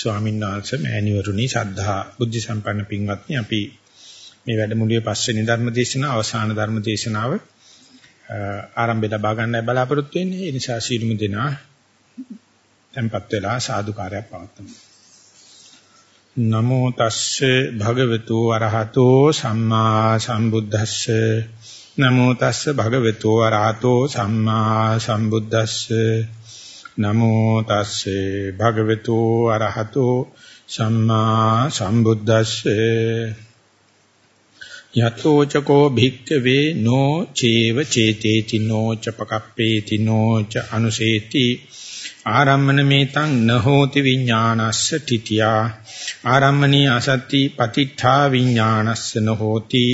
ස්වාමීන් වහන්සේ මෑණිවරුනි සද්ධා බුද්ධ සම්පන්න පින්වත්නි අපි මේ වැඩමුළුවේ පස්වෙනි ධර්ම දේශනාව අවසාන ධර්ම දේශනාව ආරම්භය ලබා ගන්නයි බලාපොරොත්තු වෙන්නේ. ඒ නිසා සීලමු දෙනා tempත් වෙලා සාදුකාරයක් පවත්වමු. නමෝ තස්සේ භගවතු වරහතෝ සම්මා සම්බුද්දස්සේ. නමෝ තස්සේ භගවතු වරහතෝ සම්මා සම්බුද්දස්සේ. නමෝ තස්සේ භගවතු අරහතෝ සම්මා සම්බුද්දස්සේ යතෝ චකෝ භික්ඛවේ නෝ චේව චේතේති නෝ චපකප්පේති නෝ ච අනුසේති ආරම්මන මේතං නහෝති විඥානස්ස තිතියා ආරම්මනී අසති පතිඨා විඥානස්ස නහෝති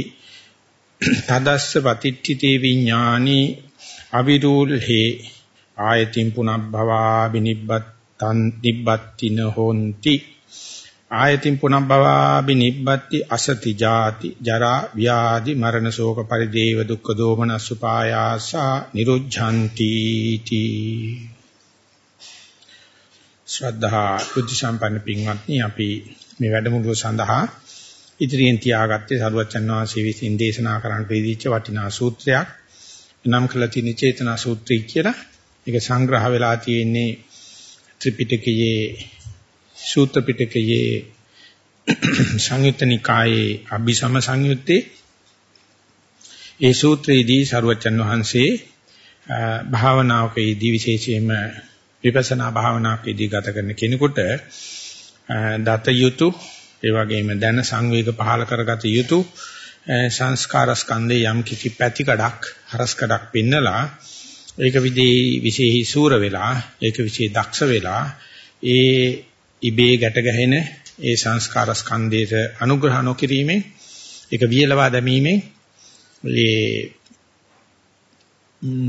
තදස්ස පතිට්ඨිතේ විඥානි අවිරූල්හේ ආයතින් පුනබ්භවා බිනිබ්බත්තන් නිබ්බත්තින හොಂತಿ ආයතින් පුනබ්භවා බිනිබ්බත්ති අසති ජාති ජරා ව්‍යාධි මරණ ශෝක පරිදේව දුක්ඛ දෝමනස් උපායාසා නිරුද්ධಂತಿ තී. ශ්‍රද්ධා බුද්ධ සම්පන්න පින්වත්නි අපි මේ වැඩමුළුව සඳහා ඉදිරියෙන් තියාගත්තේ සරුවචන් වහන්සේ විසින් දේශනා කරන්න ප්‍රීතිච්ච වටිනා සූත්‍රයක්. නම් කළ තියෙන චේතනා සූත්‍රය කියලා ඒක සංග්‍රහ වෙලා තියෙන්නේ ත්‍රිපිටකයේ සූත්‍ර පිටකයේ සංයුත්ත නිකායේ අභිසම සංයුත්තේ. ඒ සූත්‍රයේදී සරුවචන් වහන්සේ භාවනාවකදී විශේෂයෙන්ම විපස්සනා භාවනාවකදී ගත කරන කෙනෙකුට දත යුතු ඒ වගේම දැන සංවේග පහල කරගත යුතු සංස්කාර ස්කන්ධේ යම් කිසි පැතිකඩක් හරස්කඩක් පින්නලා ඒක විදේ විශේෂී සූර වෙලා ඒක විශේෂ දක්ෂ වෙලා ඒ ඉබේ ගැට ගැහෙන ඒ සංස්කාර ස්කන්ධයට අනුග්‍රහ නොකිරීමෙන් ඒක වියලවා දැමීමෙන් ඒ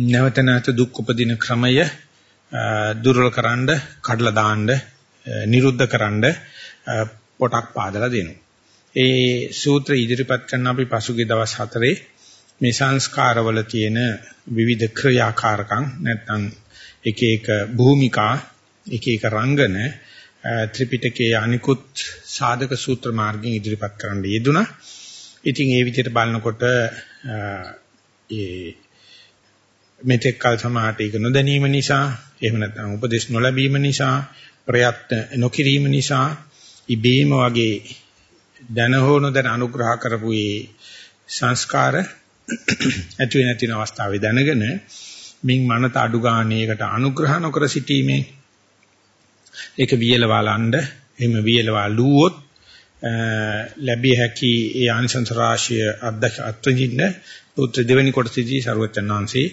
නැවත නැවත දුක් උපදින ක්‍රමය දුර්වලකරනද කඩලා දාන්න නිරුද්ධ කරන්න පොටක් පාදලා දෙනවා. ඒ සූත්‍ර ඉදිරිපත් කරන අපි පසුගිය දවස් හතරේ මේ සංස්කාරවල තියෙන විවිධ ක්‍රියාකාරකම් නැත්නම් එක එක භූමිකා එක එක රංගන ත්‍රිපිටකයේ අනිකුත් සාධක සූත්‍ර මාර්ගයෙන් ඉදිරිපත් කරන්න යෙදුණා. ඉතින් ඒ විදිහට බලනකොට ඒ මෙතෙක් කල සමාහට ඒක නොදැනීම නිසා එහෙම නැත්නම් උපදේශ නොලැබීම නිසා ප්‍රයත්න නොකිරීම නිසා ඉබේම වගේ දැන හෝ නොදැන අනුග්‍රහ කරපු ඒ සංස්කාර ඇති වෙන තියෙන අවස්ථාවේ දැනගෙන මින් මනත අඩු ගානේකට අනුග්‍රහ නොකර සිටීමේ ඒක වියලවලඬ එහෙම වියලවා ලුවොත් ලැබිය හැකි ඒ ආනිසංස රාශිය අධ්‍යක්ෂ අත්විඳින්න සූත්‍ර දෙවෙනි කොටසදී සරුවචන් වහන්සේ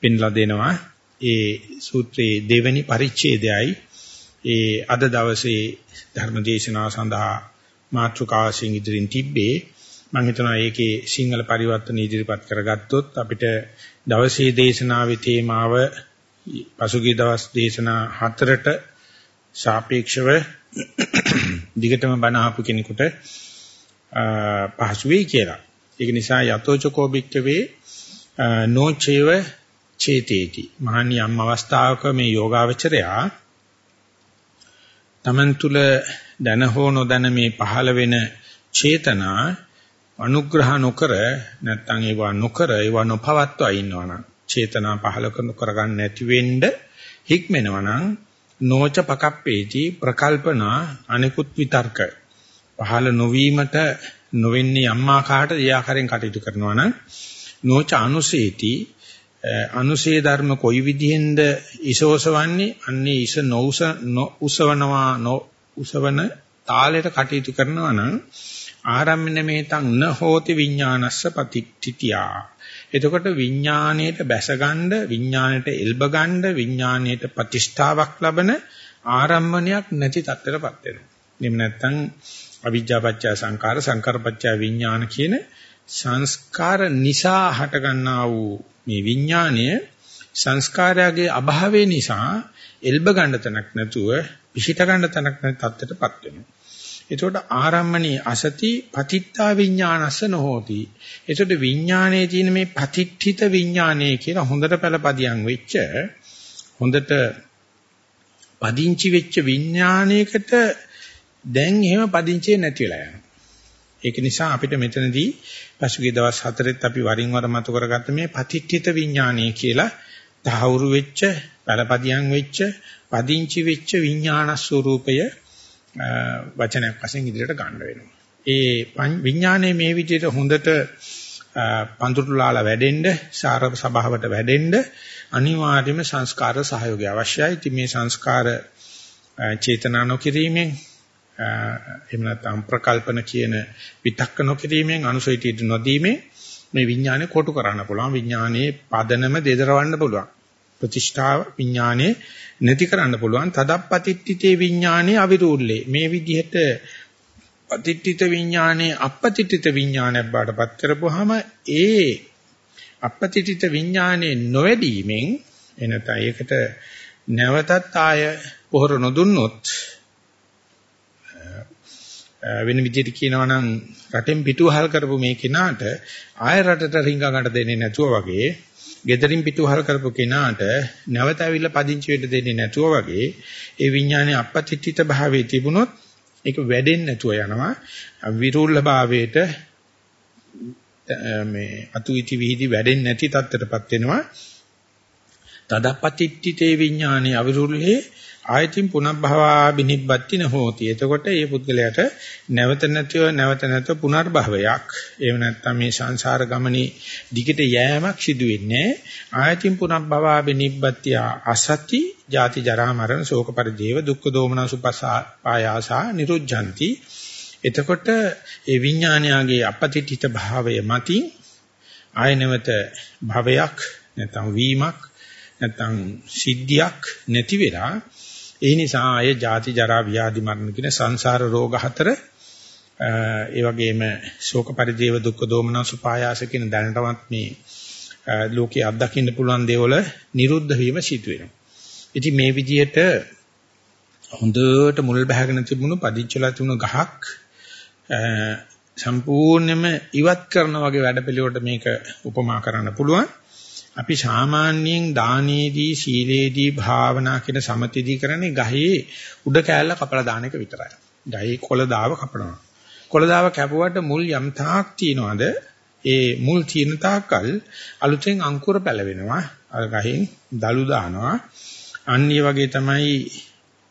පෙන්ලා දෙනවා. ඒ සූත්‍රයේ දෙවෙනි පරිච්ඡේදයයි. ඒ අද දවසේ ධර්ම දේශනාව සඳහා මාතෘකාවසින් ඉදිරින් තිබ්බේ. මම හිතනවා ඒකේ සිංහල පරිවර්තන ඉදිරිපත් කරගත්තොත් අපිට දවසේ දේශනාවේ තේමාව පසුගිය දවස් දේශනා හතරට සාපේක්ෂව දිගටම බණ අහපු කෙනෙකුට පහසු වෙයි කියලා. ඒක නිසා යතෝචකෝ බික්කවේ නොචේව චේතේති. මහණි යම් අවස්ථාවක මේ යෝගාවචරයා තමන් තුල දැන හෝ නොදැන මේ පහළ වෙන චේතනා අනුග්‍රහ නොකර නැත්නම් ඒවා නොකර ඒවා නොපවත්වා ඉන්නවනම් චේතනා පහල කරගන්න නැති වෙන්න හික්මෙනවනම් නොච පකප්පේති ප්‍රකල්පනා අනිකුත් විතර්ක. පහල නොවීමට නොවෙන්නේ අම්මාකාට ඒ ආකාරයෙන් කටයුතු කරනවා නම් නොච අනුසේති. අනුසේ ධර්ම කොයි විදිහෙන්ද ඉසෝසවන්නේ? අන්නේ ඉස නොඋස නොඋසවනවා නොඋසවන තාලයට කටයුතු කරනවා නම් ආරම්මන මේතං න හෝති විඥානස්ස පතිට්ඨිතියා එතකොට විඥාණයට බැසගන්න විඥාණයට එල්බගන්න විඥාණයට ප්‍රතිෂ්ඨාවක් ලබන ආරම්මණයක් නැති තත්ත්වයටපත් වෙනවා. එහෙම නැත්නම් අවිජ්ජාපච්චය සංකාර සංකාරපච්චය විඥාන කියන සංස්කාර නිසා හටගන්නා වූ මේ විඥාණය සංස්කාරයගේ අභාවය නිසා එල්බ ගන්න තැනක් නැතුව පිහිට ගන්න තැනක් නැති තත්ත්වයටපත් වෙනවා. එතකොට ආරම්මණී අසති පතිත්තා විඥානස්ස නොහෝති. එතකොට විඥානයේ තියෙන මේ පතිත්ථිත විඥානයේ කියලා හොඳට පළපදියම් වෙච්ච හොඳට පදිංචි වෙච්ච විඥානයකට දැන් එහෙම පදිංචිය නැති වෙලා යනවා. ඒක නිසා අපිට මෙතනදී පසුගිය දවස් හතරෙත් අපි වරින් වර මතු කරගත්ත මේ පතිට්ඨිත විඥානය කියලා තහවුරු වෙච්ච, පළපදියම් වෙච්ච, පදිංචි වෙච්ච විඥාන ස්වરૂපය වචනයක් වශයෙන් ඉදිරියට ගන්න වෙනවා. ඒ විඥානයේ මේ විදිහට හොඳට පඳුරුලාලා වැඩෙන්න, සාර සභාවට වැඩෙන්න අනිවාර්යයෙන්ම සංස්කාර සහයෝගය අවශ්‍යයි. ඉතින් මේ සංස්කාර චේතනා නොකිරීමෙන් එහෙම නැත්නම් ප්‍රකල්පන කියන විතක්ක නොකිරීමෙන් අනුසයිතීට නොදීමේ මේ විඥානය කොටු කරන්න පුළුවන් විඥානයේ පදනම දෙදරවන්න පුළුවන් ප්‍රතිෂ්ඨාව විඥානයේ නැති කරන්න පුළුවන්. තදප්පතිට්ඨිතේ විඥානයේ අවිරූල්ලේ. මේ විදිහට පතිට්ඨිත විඥානයේ අපපතිට්ඨිත විඥානයක් බාටපත් කරපුවාම ඒ අපපතිට්ඨිත විඥානයේ නොවැඩීමෙන් එනත ඒකට නැවතත් ආය පොහොර නොදුන්නොත් වෙන විදිහට කියනවා නම් රටෙන් පිටුවහල් කරපු මේ කෙනාට ආය රටට රිංග ගන්න දෙන්නේ නැතුව වගේ, gederin පිටුවහල් කරපු කෙනාට නැවත ඇවිල්ලා පදිංචි වෙන්න දෙන්නේ නැතුව වගේ, ඒ විඥානයේ අපපතිත්‍ිත භාවයේ තිබුණොත් ඒක වැඩෙන්නේ නැතුව යනවා. විරුල්ල භාවයට මේ අතුයිති විහිදි වැඩෙන්නේ නැති තත්ත්වයටපත් වෙනවා. තදපතිත්‍ිතේ විඥානේ අවිරුල්ලේ ආයතින් පුනබ්භවා බිනිබ්බත්තින හෝති. එතකොට මේ පුද්ගලයාට නැවත නැතිව නැවත නැතිව පුනර්භවයක් එහෙම නැත්නම් මේ සංසාර ගමනේ දිගට යෑමක් සිදු වෙන්නේ ආයතින් පුනබ්භවා බිනිබ්බත්තිය අසති ජාති ජරා මරණ ශෝක පරිදේව දුක්ඛ දෝමන සුපසායාසා නිරුද්ධಂತಿ. එතකොට ඒ විඥානයාගේ අපතිතිත භාවය මතින් ආය නැවත භවයක් නැත්නම් වීමක් නැත්නම් සිද්ධියක් නැති වෙලා ඒ නිසා ආය ජාති ජරා ව්‍යාධි මරණ කියන සංසාර රෝග හතර ඒ වගේම ශෝක පරිදේව දුක්ඛ දෝමන සුපායාස කියන දැනටමත් මේ ලෝකේ අත්දකින්න පුළුවන් දේවල නිරුද්ධ වීම සිදු වෙනවා. ඉතින් මේ විදිහට හොඳට මුල් බහගෙන තිබුණු පදිච්චලා තිබුණු ගහක් සම්පූර්ණයෙන්ම ඉවත් කරන වගේ වැඩපිළිවෙලට මේක උපමා කරන්න පුළුවන්. අපි සාමාන්‍යයෙන් දානයේදී සීලේදී භාවනා කියන සමතිදී කරන්නේ ගහේ උඩ කෑල්ල කපලා දාන එක විතරයි. ගහේ කොළ දාව කපනවා. කොළ දාව කැපුවට මුල් යම් තාක් තියනවාද ඒ මුල් තියෙන තාක්කල් අලුතෙන් අංකුර පැලවෙනවා. අර ගහෙන් දලු දානවා. අනිත් වගේ තමයි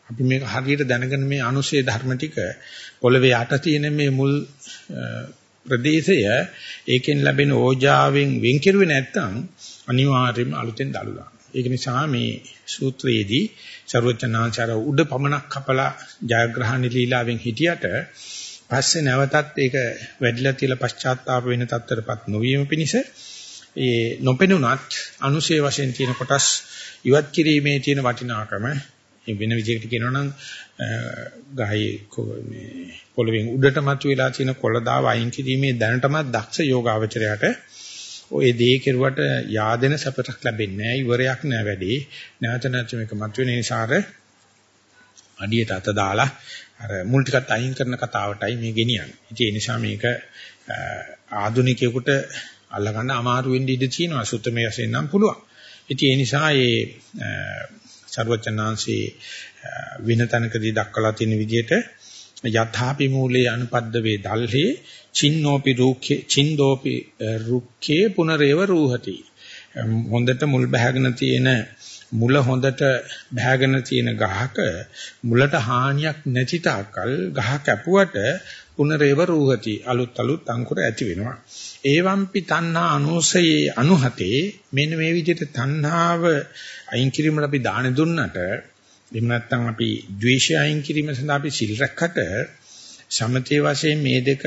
අපි මේක හරියට දැනගෙන මේ අනුශේ ධර්ම ටික පොළවේ යට තියෙන මේ මුල් ප්‍රදේශය ඒකෙන් ලැබෙන ඕජාවෙන් වෙන් කෙරුවේ නැත්නම් අනිවාර්යයෙන්ම අලුතෙන් දලු දානවා. ඒක නිසා මේ සූත්‍රයේදී ਸਰවචනාචාර උඩ පමණක් කපලා ජයග්‍රහණ ලීලාවෙන් හිටියට පස්සේ නැවතත් ඒක වැඩිලා තියලා පශ්චාත්තාප වෙන තත්ත්වයටපත් නොවීම පිණිස ඒ නොපෙනුනත් අනුශේ වශයෙන් තියෙන කොටස් ඉවත් කිරීමේ තියෙන වටිනාකම වෙන විදිහකට කියනවා නම් ගහේ මේ පොළවෙන් උඩට මතුවලා තියෙන කොළදාව අයින් කිරීමේ දැනටමත් දක්ෂ යෝගාවචරයට ඔය දේ කෙරුවට yaadena සපතක් ලැබෙන්නේ නැහැ ඉවරයක් නැහැ වැඩි නැවත නැවත මේක මතුවෙන නිසාර අඩියට අත දාලා අර මුල් ටිකත් අයින් කරන කතාවටයි මේ ගෙනියන්නේ. ඉතින් ඒ නිසා මේක ආදුනිකයෙකුට අල්ලගන්න අමාරු වෙන්න ඉඩ තියෙනවා සුත්තමේ වශයෙන් නම් පුළුවන්. ඉතින් ඒ නිසා මේ ਸਰවචනාංශේ වින තනකදී දක්වලා තියෙන විදිහට යථාපි මූලේ අනුපද්ද වේ දල්හි චින්නෝපි රූඛේ චින්දෝපි රුක්ඛේ පුනරේව රූහති. හොඳට මුල් බහගෙන තියෙන මුල හොඳට බහගෙන තියෙන ගහක මුලට හානියක් නැති තාක්කල් ගහ කැපුවට පුනරේව රූහති. අලුත් අලුත් අංකුර ඇති වෙනවා. ඒවම්පි තණ්හා අනුසයේ අනුහතේ මෙන්න මේ විදිහට තණ්හාව අයින් කිරීමට අපි දාන දුන්නට එහෙම නැත්නම් අපි ද්වේෂය අයින් කිරීම සඳහා අපි සිල් රැක්කට සමතේ වශයෙන් මේ දෙක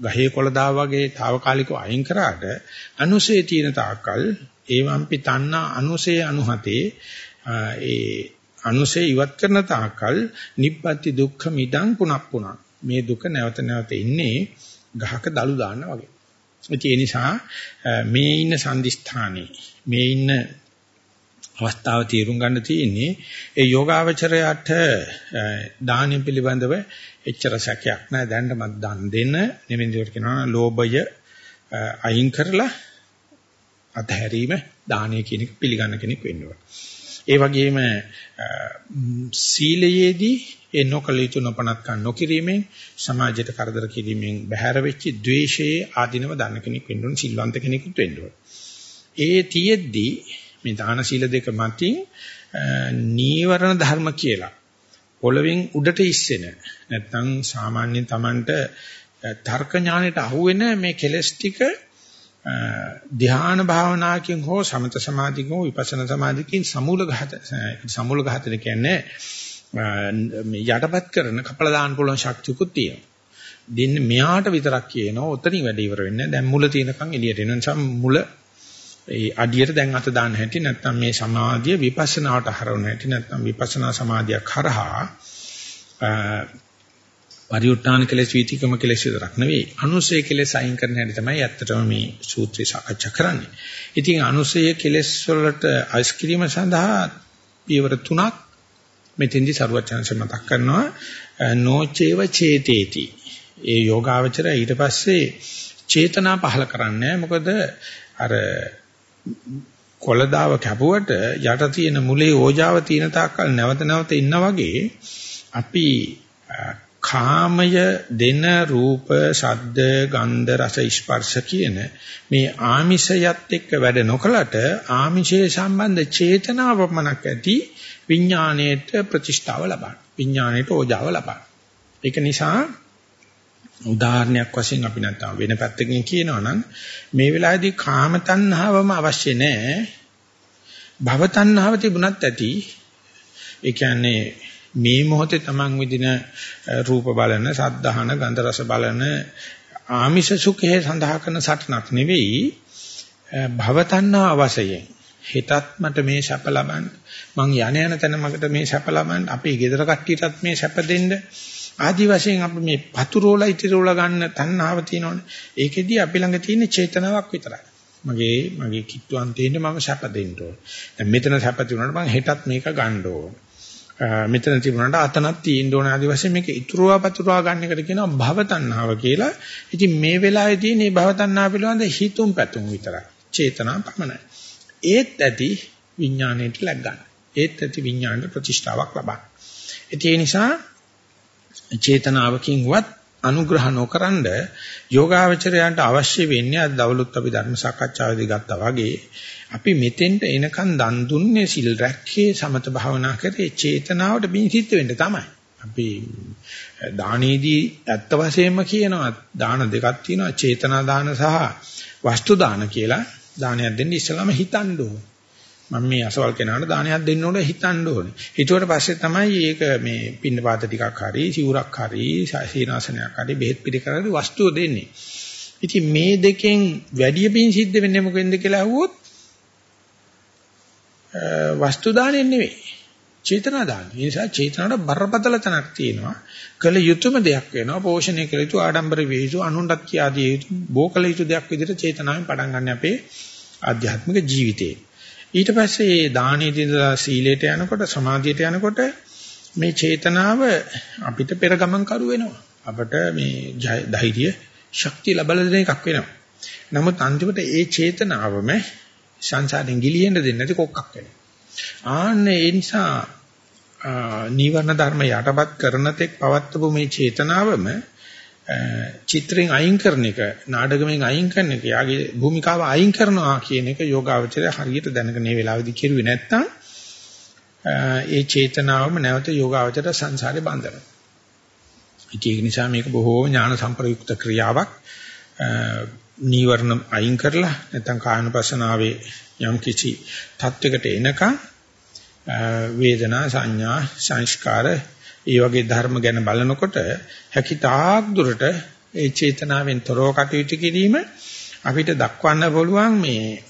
ගහේ කොළදා වගේ తాවකාලිකව අයින් කරාට අනුසේ තියෙන තාක්කල් ඒවම්පි තණ්හා අනුසේ අනුහතේ ඒ අනුසේ ඉවත් කරන තාක්කල් නිබ්බති දුක්ඛ මිදං පුනප්පුණ මේ දුක නැවත නැවත ඉන්නේ ගහක දලු දාන්න වගේ. ඒ නිසා මේ ඉන්න සංදිස්ථානේ මේ ඉන්න අවස්ථාව තීරුම් ගන්න තියෙන්නේ ඒ යෝගාවචරයට දානිය පිළිබඳව එච්චර සැකයක් නැහැ දැන්නමත් දන් දෙන්න නෙමෙයි කියනවා ලෝභය අයින් කරලා අතහැරීම දානය කියන එක පිළිගන්න කෙනෙක් වෙන්න ඕන. ඒ වගේම සීලයේදී ඒ නොකල යුතු නොපනත්කම් නොකිරීමෙන් සමාජයට කරදර කිරීමෙන් බැහැර වෙච්ච ද්වේෂයේ ආධිනව දන්න කෙනෙක් වෙන්න ඕන සිල්වන්ත කෙනෙකුත් වෙන්න ඕන. ඒ තියෙද්දි මේ දාන සීල දෙක මතින් නීවරණ ධර්ම කියලා පොළවෙන් උඩට ඉස්සෙන නැත්නම් සාමාන්‍ය Tamanට තර්ක ඥාණයට අහුවෙන මේ කෙලස් ටික ධ්‍යාන භාවනාවකින් හෝ සමත සමාධියකින් හෝ විපස්සනා සමාධියකින් සමූල ඝාත සමූල ඝාතන කියන්නේ මේ යටපත් කරන කපලා දාන්න පුළුවන් ශක්තියකුත් තියෙනවා. දෙන්නේ මෙයාට විතරක් කියනවා උතනින් වැඩ ඉවර වෙන්නේ දැන් මුල තියෙනකන් එළියට එන නිසා මුල ඒ අඩියට දැන් අත දාන්න හැටි නැත්නම් මේ සමාධිය විපස්සනාවට හරවන හැටි නැත්නම් විපස්සනා සමාධියක් කරහා පරිඋත්තාන කෙලෙස් වීතිකම කෙලෙස් විතරක් නෙවෙයි අනුසය කෙලෙස් අයින් කරන හැටි තමයි ඇත්තටම මේ සූත්‍රය සාකච්ඡා කරන්නේ. ඉතින් අනුසය කෙලෙස් වලට අයිස්ක්‍රීම සඳහා පියවර තුනක් මෙතෙන්දි සරුවචනංශ මතක් කරනවා නොචේව චේතේති. ඒ යෝගාවචරය ඊට පස්සේ චේතනා පහල කරන්නේ මොකද අර කොළදාව කැපුවට යට තියෙන මුලේ ඕජාව තියෙන තාක්කල් නැවත නැවත ඉන්න වගේ අපි කාමය දෙන රූප, ශබ්ද, ගන්ධ, රස, ස්පර්ශ කියන මේ ආමිෂයත් එක්ක වැඩ නොකලට ආමිෂයේ සම්බන්ධ චේතනාව පමණක් ඇති විඥාණයට ප්‍රතිෂ්ඨාව ලබන. විඥාණයට ඕජාව ලබන. ඒක නිසා උදාහරණයක් වශයෙන් අපි නැත්තම් වෙන පැත්තකින් කියනවා නම් මේ වෙලාවේදී කාම තණ්හාවම අවශ්‍ය නැහැ. භව තණ්හාව තිබුණත් ඇති. ඒ කියන්නේ මේ මොහොතේ Taman විදින රූප බලන, සද්ධාහන, ගන්ධ රස බලන ආමිෂ සුඛයේ සඳහා කරන සටනක් නෙවෙයි භව තණ්හා අවශ්‍යයෙන්. හෙටත් මට මේ සැප ලබන්න මං යන යන තැන මකට මේ සැප ලබන්න අපේ ගෙදර කට්ටියටත් මේ සැප දෙන්න ආදි වශයෙන් අපි මේ පතුරෝලා ඉතිරෝලා ගන්න තණ්හාව තියෙනවනේ. ඒකෙදී අපි ළඟ තියෙන චේතනාවක් විතරයි. මගේ මගේ කිට්ටුවන්තේන්න මම සැප දෙන්න ඕන. දැන් මෙතන සැප තිබුණාට මම හෙටත් මේක ගන්න ඕන. මෙතන තිබුණාට අතනක් තියෙන්න ඕන ආදි වශයෙන් මේක ඉතුරුවා පතුරවා ගන්න එකට කියනවා භව තණ්හාව කියලා. ඉතින් මේ වෙලාවේ තියෙන මේ භව තණ්හාව පිළිබඳ හිතුම් පැතුම් විතරයි. චේතනා පමණයි. ඒත් ඇති විඥාණයට ලැග් ගන්න. ඒත් ඇති විඥාණයට ප්‍රතිෂ්ඨාවක් ලබන්න. ඒ නිසා චේතනාවකින්වත් අනුග්‍රහ නොකරනද යෝගාවචරයන්ට අවශ්‍ය වෙන්නේ අද දවලුත් අපි ධර්ම සාකච්ඡාවේදී ගත්තා වගේ අපි මෙතෙන්ට එනකන් දන් දුන්නේ සිල් රැක්කේ සමත භාවනා කරේ චේතනාවට බින්සිට වෙන්න තමයි. අපි දානීදී ඇත්ත වශයෙන්ම කියනවා දාන දෙකක් තියෙනවා චේතනා දාන සහ වස්තු දාන කියලා. දානයක් දෙන්න ඉස්සලාම හිතන්න ඕනේ. මම මේ අසවල් කෙනාට දානයක් දෙන්න ඕනේ හිතන්න ඕනේ. හිතුවට පස්සේ තමයි ඒක මේ පින්න පාත ටිකක් හරි, සිවුරක් හරි, සීනාසනයක් හරි, බෙහෙත් පිළිකර හරි වස්තුව දෙන්නේ. ඉතින් මේ දෙකෙන් වැඩි පින් සිද්ධ වෙන්නේ මොකෙන්ද කියලා අහුවොත් වස්තු දාණයෙන් නෙවෙයි. චේතනා දාන. ඒ නිසා චේතනාවට බරපතල තනක් තියෙනවා. කළ යුතුයම දෙයක් වෙනවා. පෝෂණය කළ යුතු ආඩම්බර වේ යුතු අනුන්ටත් කියා දිය යුතු බෝකල යුතු දෙයක් විදිහට චේතනාවෙන් පටන් ගන්න අපේ ආධ්‍යාත්මික ජීවිතේ. ඊට පස්සේ මේ දානෙදී ඉඳලා සීලයට යනකොට සමාධියට යනකොට මේ චේතනාව අපිට පෙර ගමන් කරු වෙනවා. අපට මේ ධෛර්ය ශක්තිය ලබා දෙන එකක් වෙනවා. නමුත් අන්තිමට ඒ චේතනාවම සංසාරෙන් ගිලිහෙන්න දෙන්නේ නැති කොක්කක් වෙනවා. ආන්න ඒ නිසා නීවරණ ධර්ම යටපත් කරන තෙක් පවත්වපු මේ චේතනාවම චිත්‍රයෙන් අයින් කරන එක නාටකමෙන් අයින් කරන එක යාගේ භූමිකාව අයින් කරනවා කියන එක යෝගාවචරය හරියට දැනගෙන මේ වෙලාවේදී කෙරුවේ නැත්නම් ඒ චේතනාවම නැවත යෝගාවචරය සංසාරේ බඳිනවා. ඒක නිසා මේක බොහෝ ඥාන සම්ප්‍රයුක්ත ක්‍රියාවක් නීවරණ අයින් කරලා නැත්නම් කායනුපස්සනාවේ යම් කිසි තත්වයකට එනකන් වේදනා සංඥා සංස්කාර ඒ වගේ ධර්ම ගැන බලනකොට හැකිතාක් දුරට ඒ චේතනාවෙන් තොරව කටයුතු කිරීම අපිට දක්වන්න පුළුවන් මේ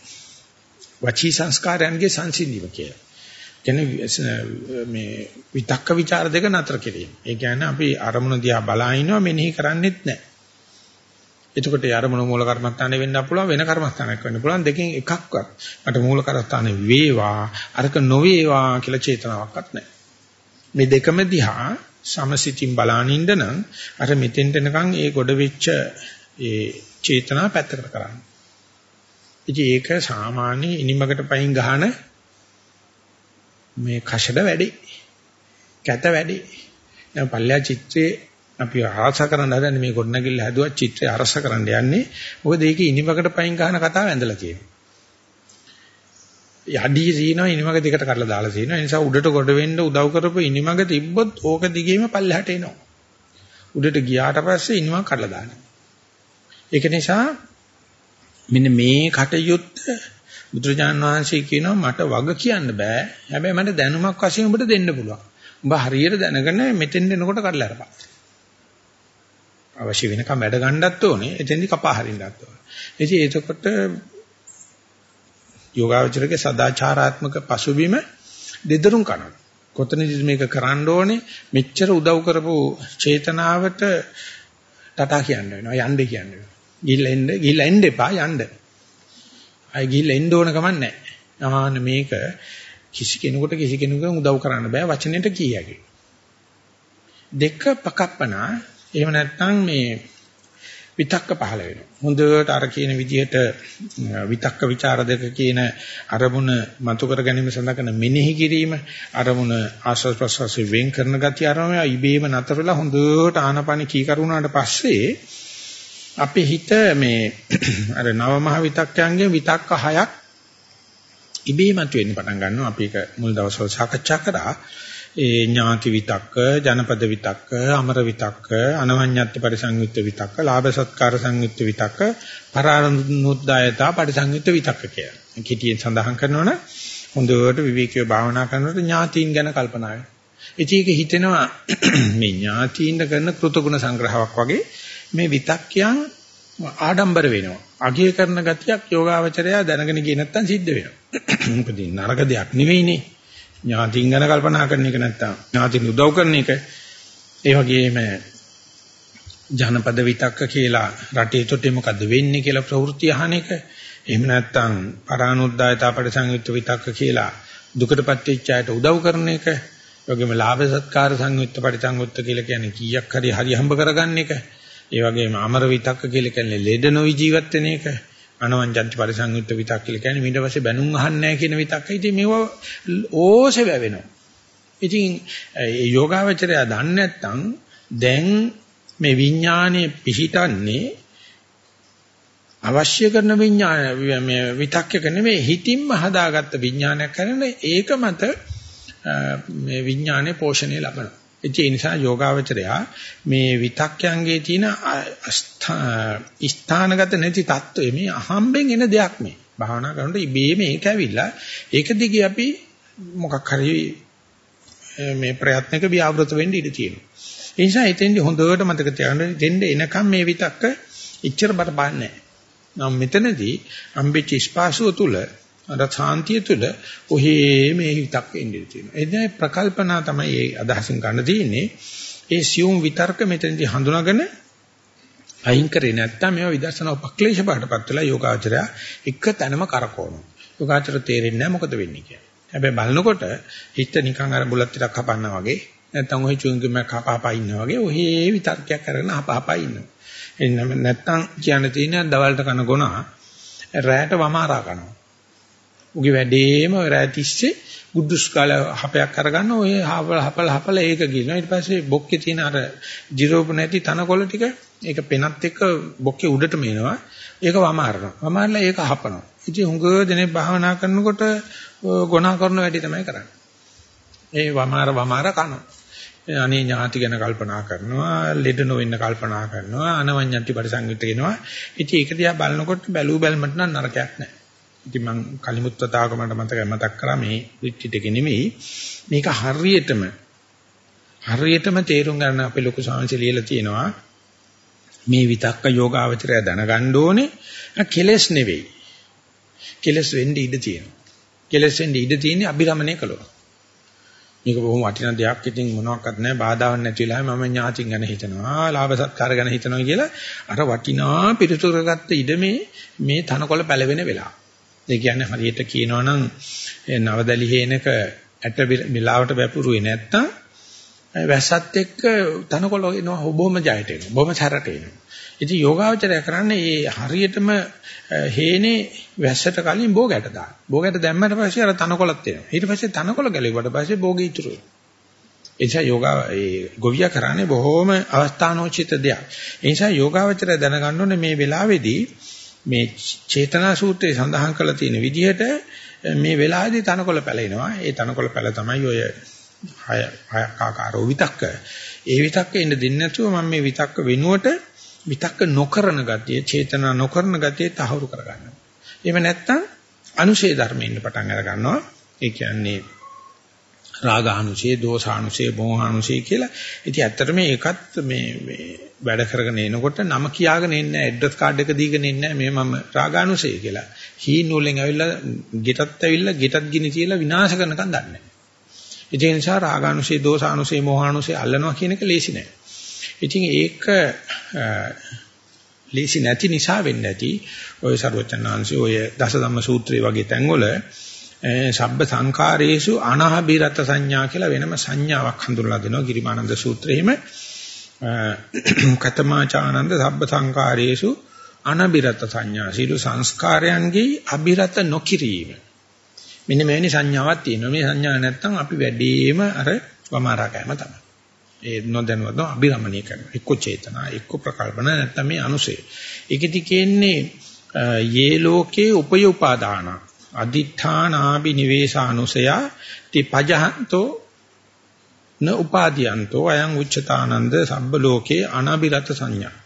වචී සංස්කාරයන්ගේ සංසිඳීම කියලා. කියන්නේ මේ විතක්ක ਵਿਚාර දෙක නතර කිරීම. ඒ කියන්නේ අපි අරමුණ දිහා බලා ඉනවා මෙනෙහි කරන්නේත් නැහැ. එතකොට ඒ අරමුණ මූල කර්මස්ථානේ වෙන්න පුළුවන් වෙන කර්මස්ථානයක් වෙන්න පුළුවන් දෙකෙන් එකක්වත් මට මූල කර්මස්ථානේ වේවා අරක නොවේවා කියලා චේතනාවක්වත් නැහැ. මේ දෙකම දිහා සමසිතින් බලානින්න නම් අර මෙතෙන්ට එනකන් ඒ ගොඩ වෙච්ච ඒ චේතනා පැත්තකට කරන්න. ඉතින් ඒක සාමාන්‍ය ඉනිමකට පයින් ගහන මේ කෂඩ වැඩි. කැත වැඩි. දැන් පල්ලා චිත්‍රයේ අපි ආස කරන හදන්නේ මේ ගොඩනැගිල්ල හැදුවා චිත්‍රය අරස කරන්න යන්නේ. මොකද ඒකේ ඉනිමකට පයින් ගන්න කතාව ඇඳලා තියෙනවා. යඩිය සීනවා ඉනිමග දෙකට කඩලා දාලා සීනවා. ඒ නිසා උඩට ගොඩ වෙන්න උදව් කරපු ඉනිමග තිබ්බොත් ඕක දිගේම පල්ලෙහාට එනවා. උඩට ගියාට පස්සේ ඉනිමග කඩලා දානවා. ඒක නිසා මෙන්න මේ කටයුත්ත බුදුරජාණන් වහන්සේ කියනවා මට වග කියන්න බෑ. හැබැයි මට දැනුමක් වශයෙන් ඔබට දෙන්න පුළුවන්. උඹ හරියට දැනගෙන මෙතෙන් එනකොට කඩලා අරපන්. අවශ්‍ය වෙනකම් වැඩ ගන්නත් ඕනේ. එතෙන්දි කපා හරින්නත් ඕනේ. ඉතින් එතකොට යෝගාවචරයේ සදාචාරාත්මක පසුබිම දෙදරුම් කරනවා. කොතනදි මේක කරන්න ඕනේ මෙච්චර උදව් කරපු චේතනාවට ටටා කියන්න වෙනවා යන්න කියන්න වෙනවා. ගිහිල්ලා එන්න ගිහිල්ලා එන්න එපා යන්න. අය ගිහිල්ලා එන්න ඕන කමක් නැහැ. ආන්න මේක කිසි කෙනෙකුට කිසි කෙනෙකුට උදව් කරන්න බෑ වචනෙට කීයකි. දෙක පකප්පනා එහෙම නැත්නම් මේ විතක්ක පහළ වෙනවා. හොඳට අර කියන විදිහට විතක්ක ਵਿਚාර දෙක කියන අරමුණ මතු කර ගැනීම සඳහා කරන මෙනෙහි කිරීම අරමුණ ආස්වාද ප්‍රසවාස වෙන් කරන ගතිය අරමුණ ඉබේම නතර වෙලා හොඳට ආනපන කීකරුණාට පස්සේ අපේ හිත මේ අර නවමහ විතක්කයන්ගේ විතක්ක හයක් ඉබේම වෙන්න පටන් ගන්නවා. අපි ඒක මුල් දවස්වල සාකච්ඡා කරා. ඒ ඥාති විතක්ක, ජනපද විතක්ක, අමර විතක්ක, අනවඤ්ඤත්ති පරිසංයුක්ත විතක්ක, ලාභ සත්කාර සංයුක්ත විතක්ක, පරානුද්දායතා පරිසංයුක්ත විතක්ක කියලා. කිටියෙන් සඳහන් කරනවනේ හොඳට විවේකීව භාවනා කරනකොට ඥාතීන් ගැන කල්පනා වෙනවා. ඉතින් ඒක හිතෙනවා මේ ඥාතීන් කරන කෘතගුණ සංග්‍රහයක් වගේ මේ විතක්කයන් ආඩම්බර වෙනවා. අගය කරන ගතියක් යෝගාවචරය දැනගෙන ගියේ නැත්තම් සිද්ධ වෙනවා. මොකද නරක දෙයක් නෙවෙයිනේ. ඥාතින් ගැන කල්පනා කරන එක නැත්තම් ඥාතින් උදව් කරන එක. ඒ වගේම ජනපද විතක්ක කියලා රටේ තොටේ මොකද්ද වෙන්නේ කියලා ප්‍රවෘත්ති අහන එක. එහෙම නැත්තම් පරානුද්දායතා පරිසංයුක්ත විතක්ක කියලා දුකටපත් වෙච්ච අයට උදව් කරන එක. වගේම ලාභ සත්කාර සංයුක්ත පරිසංයුක්ත කියලා කියන්නේ කීයක් හරි හරි හම්බ කරගන්න එක. ඒ වගේම අමර විතක්ක කියලා කියන්නේ ලෙඩ නොවි ජීවත් වෙන එක. අනවංජන්ති පරිසංයුක්ත විතක් කියලා කියන්නේ ඊට පස්සේ බැනුම් අහන්නේ නැහැ කියන විතක්ක. ඉතින් මේව ඕසෙ වැවෙනවා. ඉතින් ඒ යෝගාවචරය දන්නේ නැත්නම් දැන් මේ විඥානයේ පිහිටන්නේ අවශ්‍ය කරන විඥාන මේ විතක්කක නෙමෙයි හිතින්ම හදාගත්ත විඥානයක් කරන ඒක මත මේ විඥානයේ පෝෂණය ලබනවා. ඒ නිසා යෝගාවචරයා මේ විතක්යන්ගේ තියෙන ස්ථානගත නැති தত্ত্বය මේ අහම්බෙන් එන දෙයක් මේ. භාවනා කරනකොට ඉබේම ඒක ඇවිල්ලා ඒක දිගේ අපි මොකක් හරි මේ ප්‍රයත්නක ව්‍යවෘත වෙන්න ඉඩ තියෙනවා. ඒ නිසා එතෙන්දි හොඳට මතක තියාගන්න දෙන්න එනකම් මේ විතක්ක ඉච්චර බර බාන්නේ නැහැ. නම් මෙතනදී අම්බෙච්ච ස්පාසුව තුල අර සාන්තිය තුළ ඔහේ මේ හිතක් එන්නේ තියෙනවා. එදින ප්‍රකල්පනා තමයි ඒ අදහසින් ගන්න තියෙන්නේ. ඒ සියුම් විතර්ක මෙතනදී හඳුනාගෙන අයින් කරේ නැත්තම් මේවා විදර්ශනා උපක්ලේශ පාඩපත් වෙලා යෝගාචරය එක තැනම කරකවනවා. යෝගාචර තේරෙන්නේ නැහැ මොකද වෙන්නේ කියලා. හැබැයි බලනකොට හිත නිකන් අර බුලත් ටිකක් කපන්නා වගේ නැත්තම් ඔහි චුංගිම කපාපා ඉන්නා වගේ ඔහේ විතර්කයක් කරගෙන අපාපා ඉන්නවා. එන්න නැත්තම් කියන්න තියෙන දවල්ට කන ගොනා රැයට වමාරා කරනවා. උගේ වැඩේම ඔය රෑ තිස්සේ බුදුස් කාල හපයක් අරගන්න ඔය හපල හපල හපල ඒක ගිනවා ඊට පස්සේ බොක්කේ තියෙන අර ජිරෝප නැති තනකොළ ටික ඒක පෙනත් එක්ක බොක්කේ උඩටම එනවා ඒක වමාරනවා. වමාරලා ඒක හපනවා. ඉතින් හුඟ දෙනේ භාවනා කරනකොට ගොනා කරන වැඩි තමයි කරන්නේ. ඒ වමාර වමාර කනවා. අනේ ඥාති ගැන කල්පනා කරනවා ලෙඩ නොවෙන්න කල්පනා කරනවා අනවඤ්ඤන්ති පරිසංයුක්ත වෙනවා. ඉතින් ඒක දිහා බලනකොට බැලූ බැලමට නම් නරකයක් නැහැ ඉතින් මම කලිමුත් වතාවක මට මතකයි මතක් කරා මේ රිට්‍රීට් එකේ නෙමෙයි. මේක හරියටම හරියටම තේරුම් ගන්න අපේ ලොකු සාංශය ලියලා තියෙනවා. මේ විතක්ක යෝගාවචරය දැනගන්න ඕනේ. කෙලස් නෙවෙයි. කෙලස් වෙන්න ඉඩ තියෙනවා. කෙලස් වෙන්න ඉඩ තියෙන්නේ අභිරමණය කළොත්. මේක බොහොම වටිනා දෙයක්. ඉතින් මොනවත් නැහැ. බාධාවක් නැති වෙලාවෙ මම ඥාතින් ගැන හිතනවා. ලාභ සත්කාර ගැන හිතනවා කියලා අර වටිනා පිටුතුරගත්ත ඉඩමේ මේ තනකොළ පැලවෙන වෙලාව. ඒ කියන්නේ හරියට කියනවා නම් නවදලි හේනක ඇට මිලාවට වැපුරුවේ නැත්තම් වැස්සත් එක්ක තනකොළ එනවා බොහොම ජයට එනවා බොහොම සැරට එනවා ඉතින් යෝගාවචරය කරන්නේ මේ හරියටම හේනේ වැස්සට කලින් බෝගයට දාන. බෝගයට දැම්මට පස්සේ අර තනකොළත් එනවා. ඊට පස්සේ තනකොළ ගැලෙවුවට පස්සේ බෝගේ ඉතුරු වෙනවා. ඒ නිසා යෝගා ඒ ගොවියා කරන්නේ බොහොම අවස්ථානෝචිත දෙයක්. ඒ නිසා යෝගාවචරය දැනගන්න ඕනේ මේ වෙලාවේදී මේ චේතනා සූත්‍රයේ සඳහන් කරලා තියෙන විදිහට මේ වෙලාවේදී තනකොළ පැලෙනවා. ඒ තනකොළ පැල තමයි ඔය හය හයක් ආකාරෝ විතක්ක. ඒ විතක්ක ඉන්න දෙන්නේ නැතුව මම මේ විතක්ක වෙනුවට විතක්ක නොකරන ගතිය, චේතනා නොකරන ගතිය තහවුරු කරගන්නවා. එහෙම නැත්නම් අනුශේ ධර්මයෙන් පටන් අර ගන්නවා. ඒ කියන්නේ රාගානුශේ, දෝසානුශේ, මෝහානුශේ කියලා. ඉතින් ඇත්තටම ඒකත් මේ මේ වැඩ කරගෙන එනකොට නම කියාගෙන එන්නේ ඇඩ්‍රස් කාඩ් එක දීගෙන එන්නේ මේ මම රාගානුශේ කියලා. හීන වලින් ඇවිල්ලා ගෙටත් ඇවිල්ලා ගෙටත් ගිනි කියලා විනාශ කරනකම් දන්නේ නැහැ. ඒ නිසා රාගානුශේ, දෝසානුශේ, මෝහානුශේ අල්ලනවා කියන එක ලේසි නෑ. ඉතින් ඒක ලීසි නැති නිසා වෙන්නේ නැති ඔය සරුවචනාංශي ඔය දසධම්ම සූත්‍රය වගේ තැන්වල සබ්බ සංඛාරේසු අනහබිරත සංඥා කියලා වෙනම සංඥාවක් හඳුන්වලා දෙනවා ගිරිමානන්ද සූත්‍රයේම. කතමාචානන්ද සබ්බ සංඛාරේසු අනබිරත සංඥා. සීල සංස්කාරයන්ගේ අබිරත නොකිරීම. මෙන්න මෙවැනි සංඥාවක් තියෙනවා. මේ සංඥා නැත්තම් අපි වැඩිම අර වමාරා කෑම තමයි. ඒ නොදැනුවත්ව අබිරමණය කරනවා. එක්ක චේතනා එක්ක ප්‍රකල්පන නැත්තම් මේ අනුසය. ඒකෙදි කියන්නේ යේ ලෝකේ උපය උපාදාන අදිඨානාබි නිවේසානුසය තිපජහන්තෝ න උපාදීයන්තෝ අයං උච්චතානන්ද සබ්බ ලෝකේ අනබිරත සංඥා.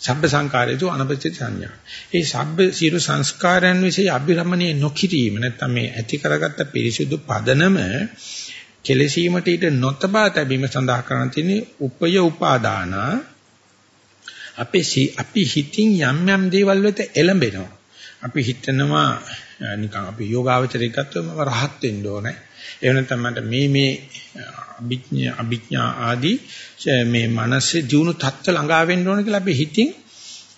සබ්බ සංකාරයතු අනබිරත සංඥා. ඒ සබ්බ සියලු සංස්කාරයන් વિશે අභිරමණය නොකිරීම නැත්නම් මේ ඇති කරගත්ත පිරිසුදු පදනම කෙලසීමට ඊට නොතබා තැබීම සඳහා කරන තියෙන්නේ උපය උපාදාන අපේ අපි හිතින් යම් යම් දේවල් වෙත එළඹෙනවා. අපි හිතනවා නිකන් අපි යෝගාවචරය ගත්තොත් මම රහත් වෙන්න ඕනේ. එහෙම නැත්නම් මට මේ මේ අභිඥා අභිඥා ආදී මේ මනසේ දියුණු තත්ත්ව ළඟා වෙන්න ඕනේ කියලා අපි හිතින්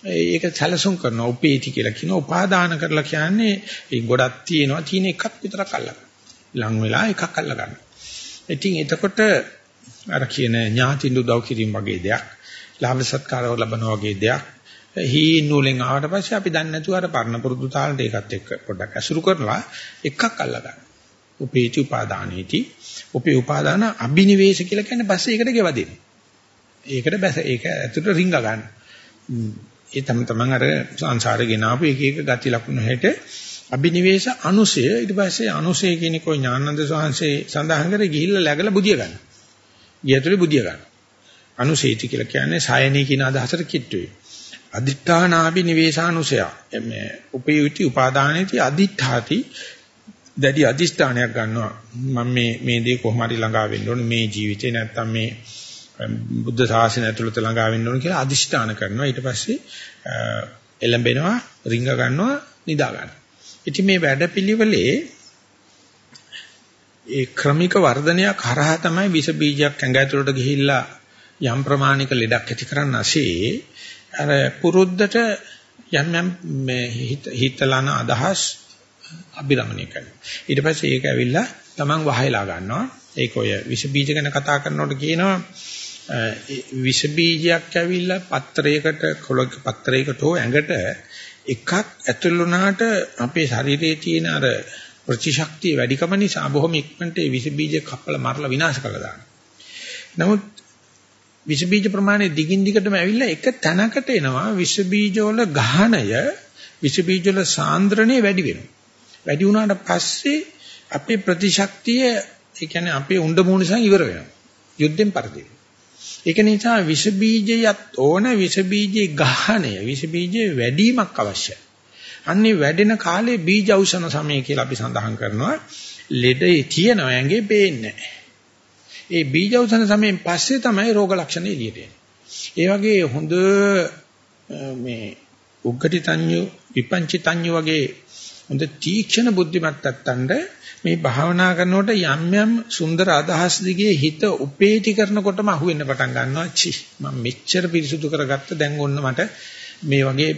ඒක සැලසුම් කරනවා. උපේති කියලා කියනවා. උපාදාන කරලා කියන්නේ ඒ ගොඩක් තියෙනවා. තියෙන එකක් විතරක් අල්ලගන්න. ලං වෙලා එකක් අල්ලගන්න. ඉතින් එතකොට අර කියන ඥාතිඳු උදව් කිරීම වගේ දෙයක්, ලාභ සත්කාර ලැබනවා වගේ දෙයක් හීන් නූලෙන් ආවට පස්සේ අපි දන්නේ නැතුව අර පරණ පුරුදු තාලෙට ඒකත් එක්ක පොඩ්ඩක් ඇසුරු කරලා එකක් අල්ලගන්න. උපේති උපාදානේති. උපේ උපාදාන අබිනිවේෂ කියලා කියන්නේ පස්සේ ඒකට ගෙවදින. ඒකට බැස ඒක ඇතුළට රිංග ගන්න. ඒ තම තමන් අර සංසාරේ ගෙනාවු එක එක ගති ලක්ෂණ හැට අබිනිවේෂ අනුසය ඊට පස්සේ අනුසය කියන කෝ ඥානන්ද සෝහන්සේ සඳහන් කරේ ගිහිල්ලා läගලා බුදිය ගන්න. ගියතුලේ බුදිය ගන්න. අනුසීති කියලා කියන්නේ සායනී කියන අදහසට කිට්ටුවේ. අදිඨානාපි නිවේශානුසය මේ උපයුති උපාදානෙති අදිඨාති. දැඩි අදිෂ්ඨානයක් ගන්නවා. මම මේ මේ දේ කොහොම හරි ළඟා වෙන්න ඕනේ. මේ ජීවිතේ නැත්තම් මේ බුද්ධ ශාසනය ඇතුළත ළඟා වෙන්න ඕනේ කියලා අදිෂ්ඨාන කරනවා. ඊට පස්සේ එළඹෙනවා රිංග ගන්නවා නිදා ගන්නවා. ඉතින් මේ වැඩපිළිවෙලේ ඒ ක්‍රමික වර්ධනයක් හරහා තමයි විස බීජයක් ඇඟ ඇතුළට ගිහිල්ලා යම් ප්‍රමාණික ලෙඩක් ඇති කරන්න ASCII අර පුරුද්දට යම් යම් මේ හිතලන අදහස් අභිරමණය කරනවා. ඊට පස්සේ ඒක ඇවිල්ලා Taman වහයලා ගන්නවා. ඒක ඔය විස බීජ ගැන කතා කරනකොට කියනවා විස බීජයක් ඇවිල්ලා පත්‍රයකට කොළක පත්‍රයකට හෝ ඇඟට එකක් ඇතුළු වුණාට අපේ ශරීරයේ තියෙන අර ප්‍රතිශක්තිය වැඩිකම නිසා බොහොම ඉක්මනට ඒ විස බීජ කපලා මරලා විනාශ කරලා දානවා. නමුත් විස බීජ ප්‍රමාණය දිගින් දිගටම ඇවිල්ලා එක තැනකට එනවා විස බීජ වල ගහණය විස බීජ වල සාන්ද්‍රණය වැඩි වෙනවා. වැඩි වුණාට පස්සේ අපේ ප්‍රතිශක්තිය ඒ කියන්නේ අපේ උණ්ඩ මූණසන් ඉවර වෙනවා. යුද්ධෙන් පරිදි. ඒක නිසා විස බීජයත් ඕන විස බීජේ ගහණය විස බීජේ වැඩිමක් අවශ්‍යයි. අන්නේ වැඩෙන කාලේ බීජ ඖෂධ සමය කියලා අපි සඳහන් කරනවා. ලෙඩේ තියෙනවා ඇඟේ පේන්නේ නැහැ. ඒ බීජ ඖෂධ සමයෙන් පස්සේ තමයි රෝග ලක්ෂණ එළියට එන්නේ. ඒ වගේ හොඳ මේ උග්ගටි තඤ්ඤු විපංචි තඤ්ඤු වගේ හොඳ තීක්ෂණ බුද්ධිමත් අත්තන්ට මේ භාවනා කරනකොට යම් යම් සුන්දර අදහස් දිගේ හිත උපේටි කරනකොටම අහුවෙන්න පටන් ගන්නවා. චි මම මෙච්චර පිරිසුදු කරගත්ත දැන් ඔන්න මට මේ වගේ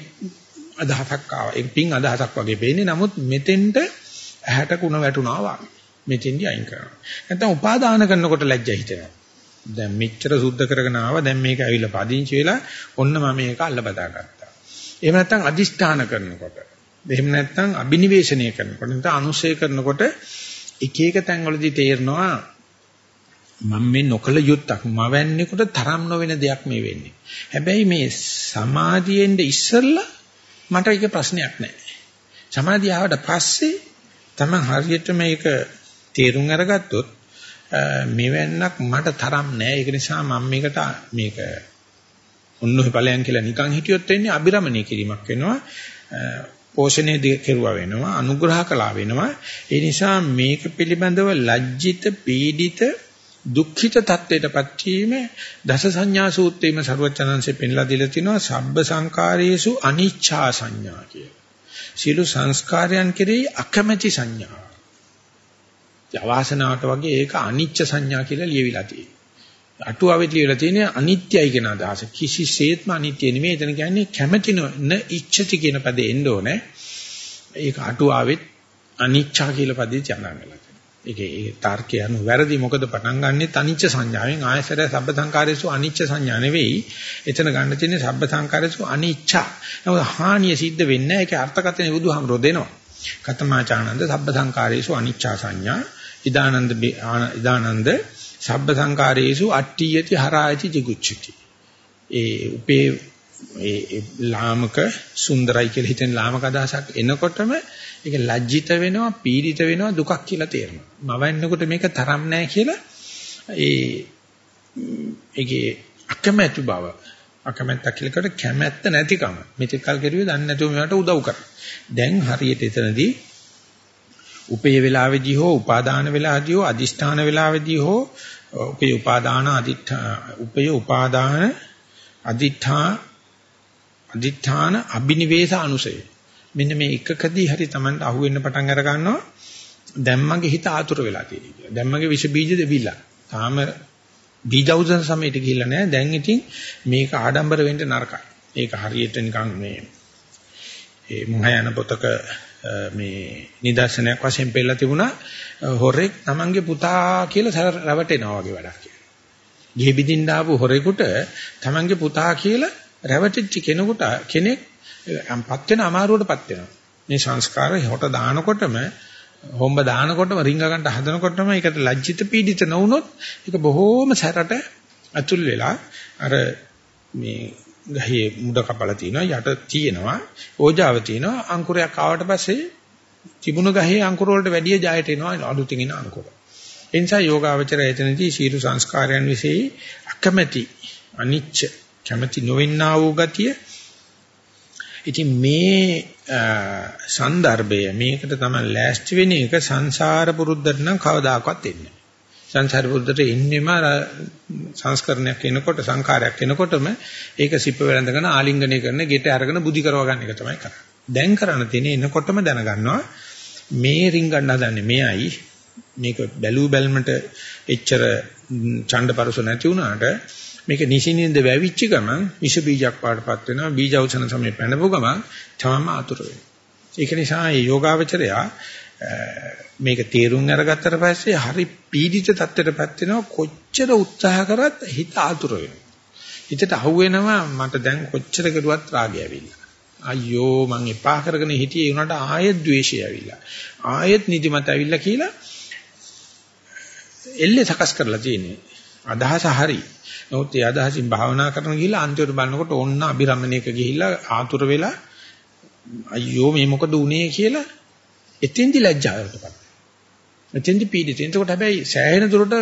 අදහසක් ආවා. ඒ පිං අදහසක් වගේ වෙන්නේ නමුත් මෙතෙන්ට ඇහැට කුණ වැටුණා වගේ. මෙතෙන්දි අයින් කරනවා. නැත්නම් උපාදාන කරනකොට ලැජ්ජා හිතෙනවා. දැන් මෙච්චර සුද්ධ කරගෙන ආවා දැන් මේක ඇවිල්ලා පදිංචි වෙලා ඔන්න මම මේක අල්ල බදා ගත්තා. එහෙම නැත්නම් අදිෂ්ඨාන කරනකොට එහෙම නැත්නම් අබිනිවේෂණය කරනකොට නැත්නම් අනුශය කරනකොට එක එක තැන්වලදී තේරෙනවා මම මේ නොකල යුත්තක් මවන්නේකොට තරම් නොවන දෙයක් මේ වෙන්නේ. හැබැයි මේ සමාධියෙන්ද ඉස්සෙල්ලා මට ඒක ප්‍රශ්නයක් නැහැ. සමාධිය ආවට පස්සේ තමයි හරියට මේක තේරුම් අරගත්තොත් මෙවන්නක් මට තරම් නෑ ඒක නිසා මම මේකට මේක උන්නොහි ඵලයන් කියලා නිකන් හිටියොත් වෙන්නේ අබිරමණය කිරීමක් වෙනවා පෝෂණය කෙරුවා වෙනවා අනුග්‍රහ කළා වෙනවා ඒ නිසා මේක පිළිබඳව ලැජ්ජිත පීඩිත දුක්ඛිත තත්ත්වයටපත් වීම දස සංඥා සූත්‍රයේම ਸਰවචනංශයෙන් පෙන්ලා දීලා තිනවා සබ්බ සංකාරයේසු අනිච්ඡා සංඥා කිය. සියලු සංස්කාරයන් කෙරෙහි අකමැති සංඥා. අවාසනාවට වගේ ඒක අනිච්ච සංඥා කියලා ලියවිලා තියෙනවා. අටුවාවෙත් ලියවිලා තියෙන්නේ අනිත්‍යයි කියන අදහස. කිසිසේත්ම අනිත්‍ය නෙමෙයි. එතන කියන්නේ කැමැති න ඉච්ඡති කියන පදේ එන්න ඕනේ. ඒක අටුවාවෙත් අනිච්චා කියලා පදේ තියනවා. ඒකේ ඒ තර්කය අනුව වැරදි මොකද පටන් ගන්නෙ අනිච්ච සංඥාවෙන් ආයසර සබ්බ සංකාරයසු අනිච්ච සංඥා නෙවෙයි එතන ගන්න තියෙන්නේ සබ්බ සංකාරයසු අනිච්ච නමුත් හානිය සිද්ධ වෙන්නේ නැහැ ඒකේ අර්ථකථනය බුදුහාමරෝ දෙනවා කතමාචානන්ද සබ්බ සංකාරයසු අනිච්චා සංඥා ඉදානන්ද ඉදානන්ද සබ්බ සංකාරයේසු අට්ඨියති හරායති jigucchati ඒ උපේ ඒ ලාමක සුන්දරයි කියලා හිතෙන ලාමක අදහසක් එනකොටම ඒක ලැජ්ජිත වෙනවා පීඩිත වෙනවා දුකක් කියලා තේරෙනවා. මවන්නකොට මේක තරම් නැහැ කියලා ඒ ඒකේ අකමැති බව අකමැත්ත කියලාකට කැමැත්ත නැතිකම. මෙතෙක් කල් කෙරුවේ දන්නේ නැතුව මේවට උදව් කරා දැන් හරියට එතනදී උපේ වේලාවේදී හෝ උපාදාන වේලාවේදී හෝ අදිෂ්ඨාන වේලාවේදී හෝ උපේ උපාදාන අදිඨා උපේ උපාදාන අදිඨා අදිඨාන අබිනිවේෂ අනුසය මෙන්න මේ එකකදී හරි Tamanට අහුවෙන්න පටන් අර ගන්නවා දැන් මගේ හිත ආතුර වෙලා තියෙනවා කියලා. දැන් මගේ විෂ බීජ දෙවිලා. තාම බීජ අවුසන සමයට ගිහිල්ලා නැහැ. දැන් ඉතින් මේක ආඩම්බර වෙන්න නරකයි. ඒක හරියට නිකන් මේ ඒ මහායාන පොතක මේ නිදර්ශනයක් වශයෙන් පෙන්නලා තිබුණා හොරෙක් තමන්ගේ පුතා කියලා රැවටෙනවා වගේ වැඩක් කියලා. ගෙහි බින්දින්න ආපු හොරෙකුට තමන්ගේ පුතා කියලා රැවටිච්ච කෙනෙකුට කෙනෙක් පත් වෙන අමාරුවටපත් වෙනවා. මේ සංස්කාරය හොට දානකොටම හොම්බ දානකොටම රිංග ගන්න හදනකොටම ඒකට ලැජ්ජිත පීඩිත නොවුනොත් ඒක බොහෝම සැරට අතුල් වෙලා අර මේ ගහේ මුඩ කපලා තිනවා යට තියෙනවා ඕජාව තියෙනවා අංකුරයක් ආවට පස්සේ තිබුණු ගහේ අංකුර වලට වැඩිය ජයට එනවා අලුතින් එන අංකුර. ඒ නිසා යෝගාවචරය එතනදී සීල සංස්කාරයන් વિશે අකමැති අනිච්ච කැමැති නොවෙන්නා වූ ගතිය. ඉතින් මේ සන්දර්භය මේකට තමයි ලෑස්ති වෙන එක සංසාර පුරුද්දට නම් කවදාකවත් එන්නේ සංසාර බුද්ධට එන්නෙම සංස්කරණයක් එනකොට සංඛාරයක් එනකොටම ඒක සිප වෙලඳගෙන ආලිංගනය කරන ගෙට අරගෙන බුද්ධි කරව ගන්න එක තමයි කරන්නේ. දැන් කරන්න තියෙන්නේ එනකොටම දැනගන්නවා මේ රින්ගන්න හදන්නේ මෙයයි මේක බැලූ බැල්මට එච්චර ඡණ්ඩපරස නැති වුණාට මේක නිසින්ින්ද වැවිච්ච ගමන් විෂ බීජයක් පාටපත් වෙනවා බීජ අවසන සමයේ පැනපු ගමන් තමම අතුරු වෙනවා. ඒක නිසා මේ යෝගාවචරයා මේක තේරුම් අරගත්තට පස්සේ හරි පීඩිත තත්ත්වයටපත් වෙනවා කොච්චර උත්සාහ කරත් හිත ආතුර වෙනවා. හිතට අහුවෙනවා මට දැන් කොච්චර කරුවත් රාගය ඇවිල්ලා. අයියෝ මං එපා කරගෙන හිටියේ උනට ආයෙත් ද්වේෂය ඇවිල්ලා. ආයෙත් නිදිමත ඇවිල්ලා කියලා එල්ලේ සකස් කරලා තියෙන්නේ. අදහස හරි. නමුත් ඒ අදහසින් භාවනා කරන ගිහිල්ලා අන්තිමට බලනකොට ඕන්න අභිරමණයක ගිහිල්ලා ආතුර වෙලා අයියෝ මේ මොකද උනේ කියලා එතෙන්දි ලැජ්ජාවටපත්. එතෙන්දි පීඩිත. එතකොට හැබැයි සෑහෙන දුරට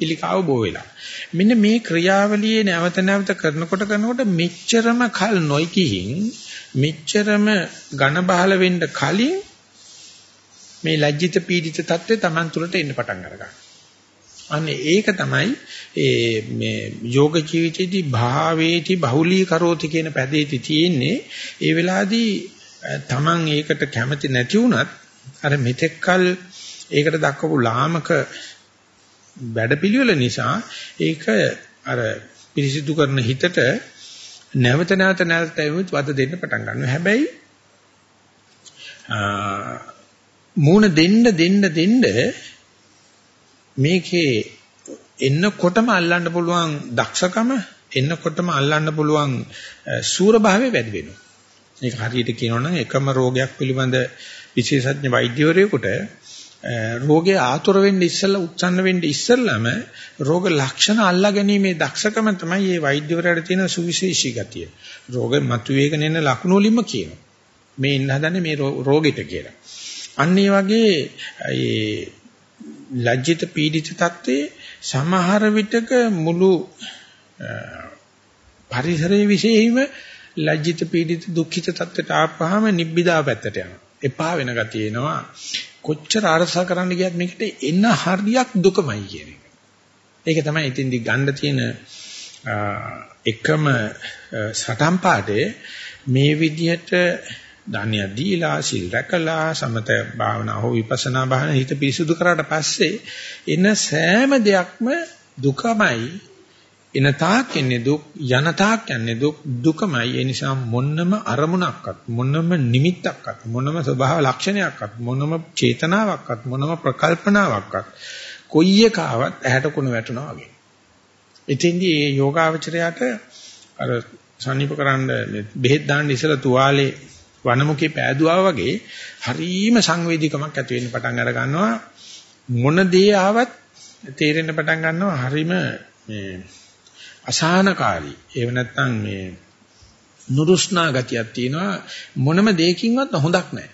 පිළිකාව බෝ වෙලා. මෙන්න මේ ක්‍රියාවලියේ නැවත නැවත කරනකොට කරනකොට මෙච්චරම කල් නොයිකින් මෙච්චරම ඝන බහල වෙන්න කලින් මේ ලැජ්ජිත පීඩිත தත්ත්වය Taman තුලට එන්න පටන් අරගන්නවා. අනේ ඒක තමයි ඒ මේ යෝග ජීවිතයේදී භාවේති බහුලී කරෝති කියන පදේති තියෙන්නේ ඒ වෙලාවේදී Taman ඒකට කැමති නැති වුණත් අර මෙතෙක්කල් ඒකට දක්වපු ලාමක වැඩපිළිවෙල නිසා ඒක අර පිරිසිදු කරන හිතට නැවත නැවත නැවත වද දෙන්න පටන් ගන්නවා. හැබැයි මූණ දෙන්න දෙන්න දෙන්න මේකේ එන්නකොටම අල්ලන්න පුළුවන් දක්ෂකම එන්නකොටම අල්ලන්න පුළුවන් සූර භාවය වැඩි වෙනවා. ඒක හරියට කියනවනම් එකම රෝගයක් පිළිබඳ විශේෂඥ වෛද්‍යවරයෙකුට රෝගේ ආතුර වෙන්න ඉස්සෙල්ලා උත්සන්න වෙන්න ඉස්සෙල්ලාම රෝග ලක්ෂණ අල්ලා ගැනීමේ දක්ෂකම තමයි මේ වෛද්‍යවරයාට තියෙන සුවිශේෂී ගතිය. රෝගෙ මතුවේගෙන එන ලක්ෂණ වලින්ම කියනවා. මේ ඉන්න හදන්නේ මේ රෝගෙට කියලා. අන්න ඒ වගේ ඒ ලැජ්ජිත පීඩිත තත්ත්වයේ සමහර විටක මුළු පරිසරයේ විශේෂයෙන්ම ලැජ්ජිත පීඩිත දුක්ඛිත තත්ත්වයට ආපහාම නිබ්බිදා පැත්තට යනවා. එපා වෙන ගතිය එනවා. කොච්චර අරසා කරන්න ගියත් මේකට එන හරියක් දුකමයි කියන එක. ඒක තමයි ඉතින්දි ගන්න තියෙන එකම සටන් පාඩේ මේ විදිහට ධාන්‍ය දීලා සිල් රැකලා සමත භාවනා හෝ විපස්සනා භාවනා හිත පිරිසුදු කරාට පස්සේ එන සෑම දෙයක්ම දුකමයි එන තාක් එන්නේ දුක් යන තාක් යන්නේ දුක් දුකමයි. ඒ නිසා මොන්නම අරමුණක්වත් මොන්නම නිමිත්තක්වත් මොන්නම ස්වභාව ලක්ෂණයක්වත් මොන්නම චේතනාවක්වත් මොන්නම ප්‍රකල්පනාවක්වත් කොයි එකාවත් ඇහැට කුණ වැටෙනවා වගේ. ඉතින්දී මේ යෝගාවචරයට අර සනීපකරන්න බෙහෙත් දාන්න ඉස්සලා තුවාලේ වනමුකේ පෑදුවා වගේ හරීම සංවේදීකමක් ඇති වෙන්න පටන් අර ගන්නවා. මොන දේ ආවත් තේරෙන්න පටන් ගන්නවා. හරීම මේ අසහනකාරී. ඒව නැත්තම් මේ නුරුස්නා ගතියක් තියෙනවා. මොනම දෙයකින්වත් හොඳක් නැහැ.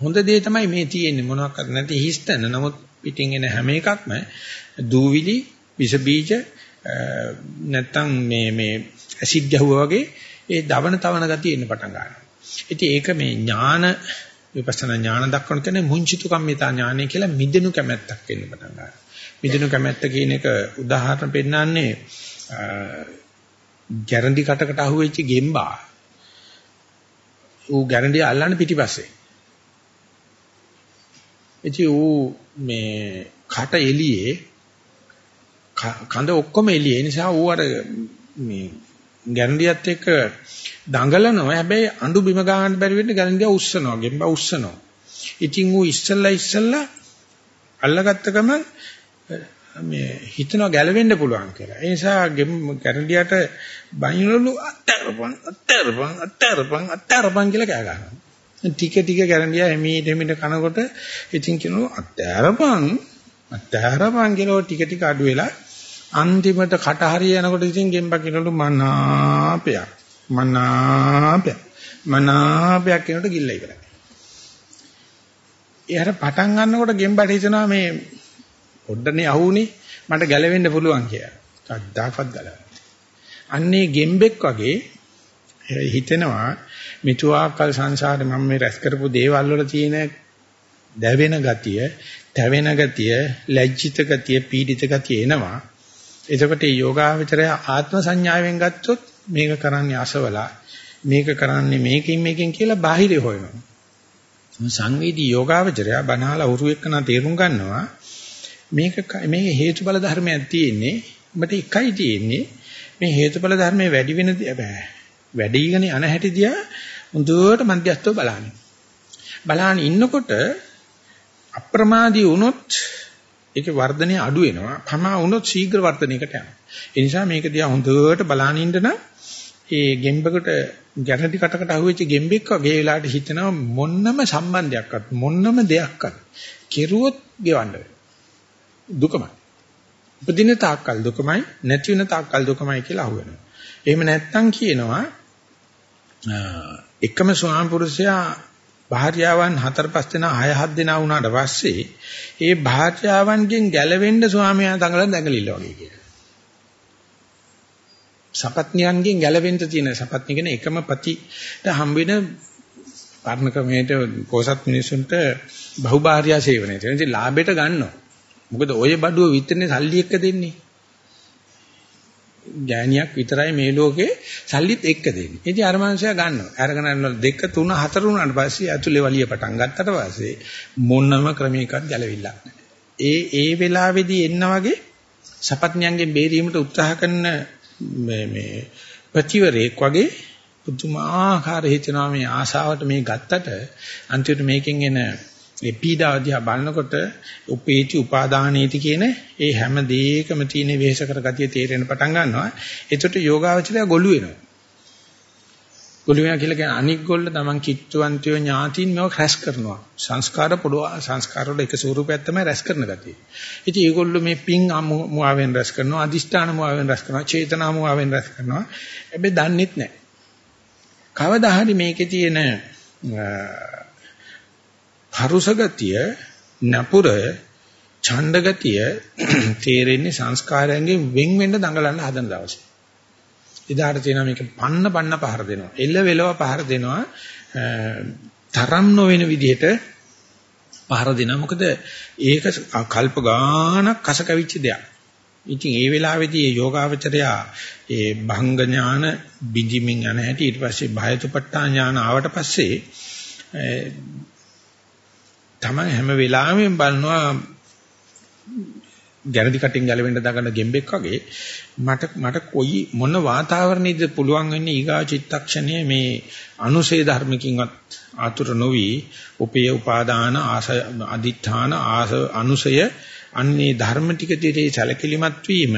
හොඳ දේ තමයි මේ තියෙන්නේ. මොනවාක්වත් නැති හිස්තන. නමුත් පිටින් එන හැම එකක්ම දූවිලි විස බීජ නැත්තම් මේ මේ ඇසිඩ් ගැහුවා වගේ ඒ දවන තවන ගතිය එන්න පටන් ගන්නවා. ඉතින් ඒක මේ ඥාන විපස්සනා ඥාන දක්වන තැන මුංචිතු කම්මිතා ඥානය කියලා මිදෙනු කැමැත්තක් එන්න පටන් ගන්නවා. මිදෙනු කැමැත්ත කියන එක උදාහරණ පෙන්නන්නේ ගැරන්ටි කටකට අහුවෙච්ච ගෙම්බා. ඌ ගැරන්ටි අල්ලන්න පිටිපස්සේ. ඉතින් ඌ මේ කට එළියේ කඳ ඔක්කොම එළියේ නිසා ඌ අර මේ ගැරන්ඩියත් එක්ක දඟලනවා හැබැයි අඬු බිම ගන්න බැරි වෙන්න ගැරන්ඩිය උස්සනවා ගෙම්බා උස්සනවා ඉතින් ඌ ඉස්සල්ලා ඉස්සල්ලා අල්ලගත්ත ගමන් මේ හිතනවා ගැලවෙන්න පුළුවන් කියලා. ඒ නිසා ගැරන්ඩියට බයිනලු අත්තරපන් අත්තරපන් අත්තරපන් අත්තරපන් කියලා කෑ ගන්නවා ටික ටික ගැරන්ඩිය එමීට එමීට කනකොට ඉතින් කියනවා අත්තරපන් අත්තරපන් කියලා ටික ටික අඩු වෙලා අන්තිමට කට හරිය යනකොට ඉතින් ගෙම්බ කිනලු මනාපයක්. මනාපයක්. මනාපයක් කියනකොට ගිල්ල ඉවරයි. එයාට පටන් ගන්නකොට ගෙම්බට හිතනවා මේ පොඩ්ඩනේ අහුනේ මට ගැලවෙන්න පුළුවන් කියලා. කද්දාකත් ගලවන්නේ. අන්නේ ගෙම්බෙක් වගේ හිතෙනවා මිතුආකල් සංසාරේ මම මේ රැස් කරපු දේවල් වල තියෙන දැවෙන ගතිය, තැවෙන ගතිය, ලැජ්ජිත ගතිය, පීඩිත ගතිය එනවා. එතකොට මේ යෝගාවචරය ආත්ම සංඥාවෙන් ගත්තොත් මේක කරන්නේ අසවලා මේක කරන්නේ මේකින් මේකින් කියලා බාහිර හොයනවා. සංවේදී යෝගාවචරය බනහලා උරු එක්කන තේරුම් ගන්නවා මේක මේ හේතුඵල ධර්මයක් තියෙන්නේ මට එකයි තියෙන්නේ මේ හේතුඵල ධර්මයේ වැඩි වෙන වැඩිගෙන යන හැටි දිහා හොඳට මධ්‍යස්තව බලන්න. බලහන් ඉන්නකොට අප්‍රමාදී වුණොත් ඒකේ වර්ධනය අඩු වෙනවා. පමා වුණොත් ශීඝ්‍ර වර්ධනයකට යනවා. ඒ නිසා මේක දිහා හොඳට බලන ඉන්න නම් ඒ ගෙම්බකට ගැරන්ටි කටකට අහුවෙච්ච ගෙම්බෙක් වගේ වෙලාවට හිතනවා මොන්නම සම්බන්ධයක්වත් මොන්නම දෙයක්වත් කෙරුවොත් ගෙවන්න දුකමයි. උපදින තාක්කල් දුකමයි නැති වෙන තාක්කල් දුකමයි කියලා අහුවෙනවා. එහෙම නැත්තම් කියනවා එකම ස්වාම පුරුෂයා භාර්යාවන් හතර පහ දෙනා හය හත් දෙනා වුණාට පස්සේ ඒ භාර්යාවන්ගෙන් ගැලවෙන්න ස්වාමියා දඟලන දඟලිල්ල වගේ කියලා. සපත්නියන්ගෙන් ගැලවෙන්න තියෙන සපත්නිය කියන එකම පතිට හම්බ වෙන පර්ණ ක්‍රමයට පොසත් මිනිසුන්ට බහුභාර්යා සේවනයේ තියෙන ඉතින් ලාභයට ගන්නවා. මොකද ඔය බඩුව විතරනේ සල්ලි එක්ක දෙන්නේ. ගෑණියක් විතරයි මේ ලෝකේ සල්ලිත් එක්ක දෙන්නේ. ඉතින් අර මනුස්සයා ගන්නවා. අරගෙන යනවා දෙක තුන හතර උනාට පස්සේ ඇතුලේ වලිය පටන් ගත්තට පස්සේ මොනම ක්‍රමයකට ගැලවිල්ලක් නැහැ. ඒ ඒ වෙලාවේදී එන්න වගේ සපත්ඥයන්ගෙන් බේරීමට උත්සාහ කරන මේ මේ ප්‍රතිවරේක් වගේ පුදුමාකාර හිතනවා මේ ආසාවට මේ ගත්තට අන්තිමට මේකෙන් එන ඒ පීඩාවදී බලනකොට උපේති උපාදානේති කියන ඒ හැම දෙයකම තියෙන වෙහෙස කර ගතිය තේරෙන පටන් ගන්නවා. එතකොට යෝගාවචරය ගොළු වෙනවා. ගොළු වෙනවා කියලා කියන්නේ අනික් ගොල්ල තමන් කිච්චුවන්තයෝ ඥාතින් මේක රැස් කරනවා. සංස්කාර පොඩව සංස්කාර වල එක ස්වරූපයක් තමයි රැස් කරන ගතිය. ඉතින් ඒගොල්ලෝ මේ පිං මුවාවෙන් රැස් කරනවා, අදිෂ්ඨාන මුවාවෙන් රැස් කරනවා, චේතනා මුවාවෙන් රැස් කරනවා. හැබැයි දන්නෙත් නැහැ. කවදා හරි මේකේ තියෙන පරුස ගතිය, නපුර, ඡණ්ඩ ගතිය තේරෙන්නේ සංස්කාරයන්ගෙන් වෙන් වෙන්න දඟලන්න හදන දවසේ. එදාට තියෙනවා මේක පන්න පන්න පහර දෙනවා. එල්ල වෙලව පහර දෙනවා. තරම් නොවන විදිහට පහර දෙනවා. මොකද ඒක කල්ප ගානක් කස කවිච්ච දෙයක්. ඉතින් ඒ වෙලාවේදී මේ යෝගාවචරයා ඒ භංග ඥාන බිඳිමින් යන හැටි ඊට පස්සේ භයතුපට්ඨා ඥාන ආවට පස්සේ තමයි හැම වෙලාවෙම බලනවා ගැරඩි කටින් ගැලවෙන්න දගන ගෙම්බෙක් වගේ. මට මට කොයි මොන වාතාවරණයද පුළුවන් වෙන්නේ ඊගා චිත්තක්ෂණයේ මේ අනුසේ ධර්මකින්වත් ආතුර නොවි උපේ උපාදාන ආස අදිඨාන ආස අනුසය අන්නේ ධර්ම ටික දිහේ සැලකිලිමත් වීම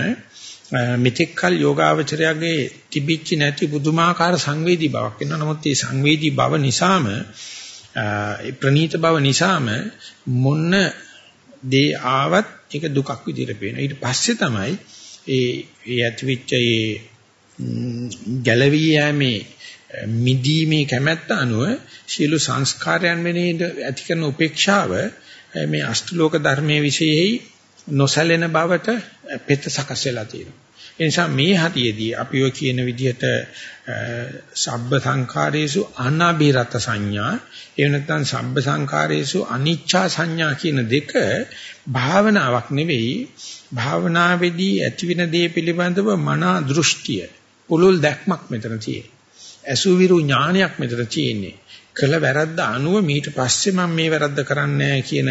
මෙතෙක්කල් යෝගාවචරයගේ තිබිච්ච නැති පුදුමාකාර සංවේදී බවක්. වෙනවා නමුත් මේ සංවේදී බව නිසාම ප්‍රනීත බව නිසාම මොන්න දේ ආවත් ඒක දුකක් විදිහට පේනවා. ඊට පස්සේ තමයි ඒ ඒ ඇතිවිච්ච ඒ ගැලවී යෑමේ මිදීමේ කැමැත්ත අනුව සියලු සංස්කාරයන් වෙනේද ඇති කරන උපේක්ෂාව මේ අෂ්ටලෝක ධර්මයේ විශේෂයි නොසැලෙන බවට පෙත සකස් වෙලා තියෙනවා. ඒ නිසා මේ හතියේදී අපි ඔය කියන විදිහට සබ්බ සංඛාරේසු අනාබිරත සංඥා එහෙම නැත්නම් සබ්බ සංඛාරේසු අනිච්චා සංඥා කියන දෙක භාවනාවක් නෙවෙයි භාවනාවේදී ඇතිවෙන දේ පිළිබඳව මනා දෘෂ්ටිය පුලුල් දැක්මක් මෙතන තියෙන්නේ. අසුවිරු ඥානයක් මෙතන තියෙන්නේ. කළ වැරද්ද අනුව මීට පස්සේ මම මේ වැරද්ද කරන්නේ කියන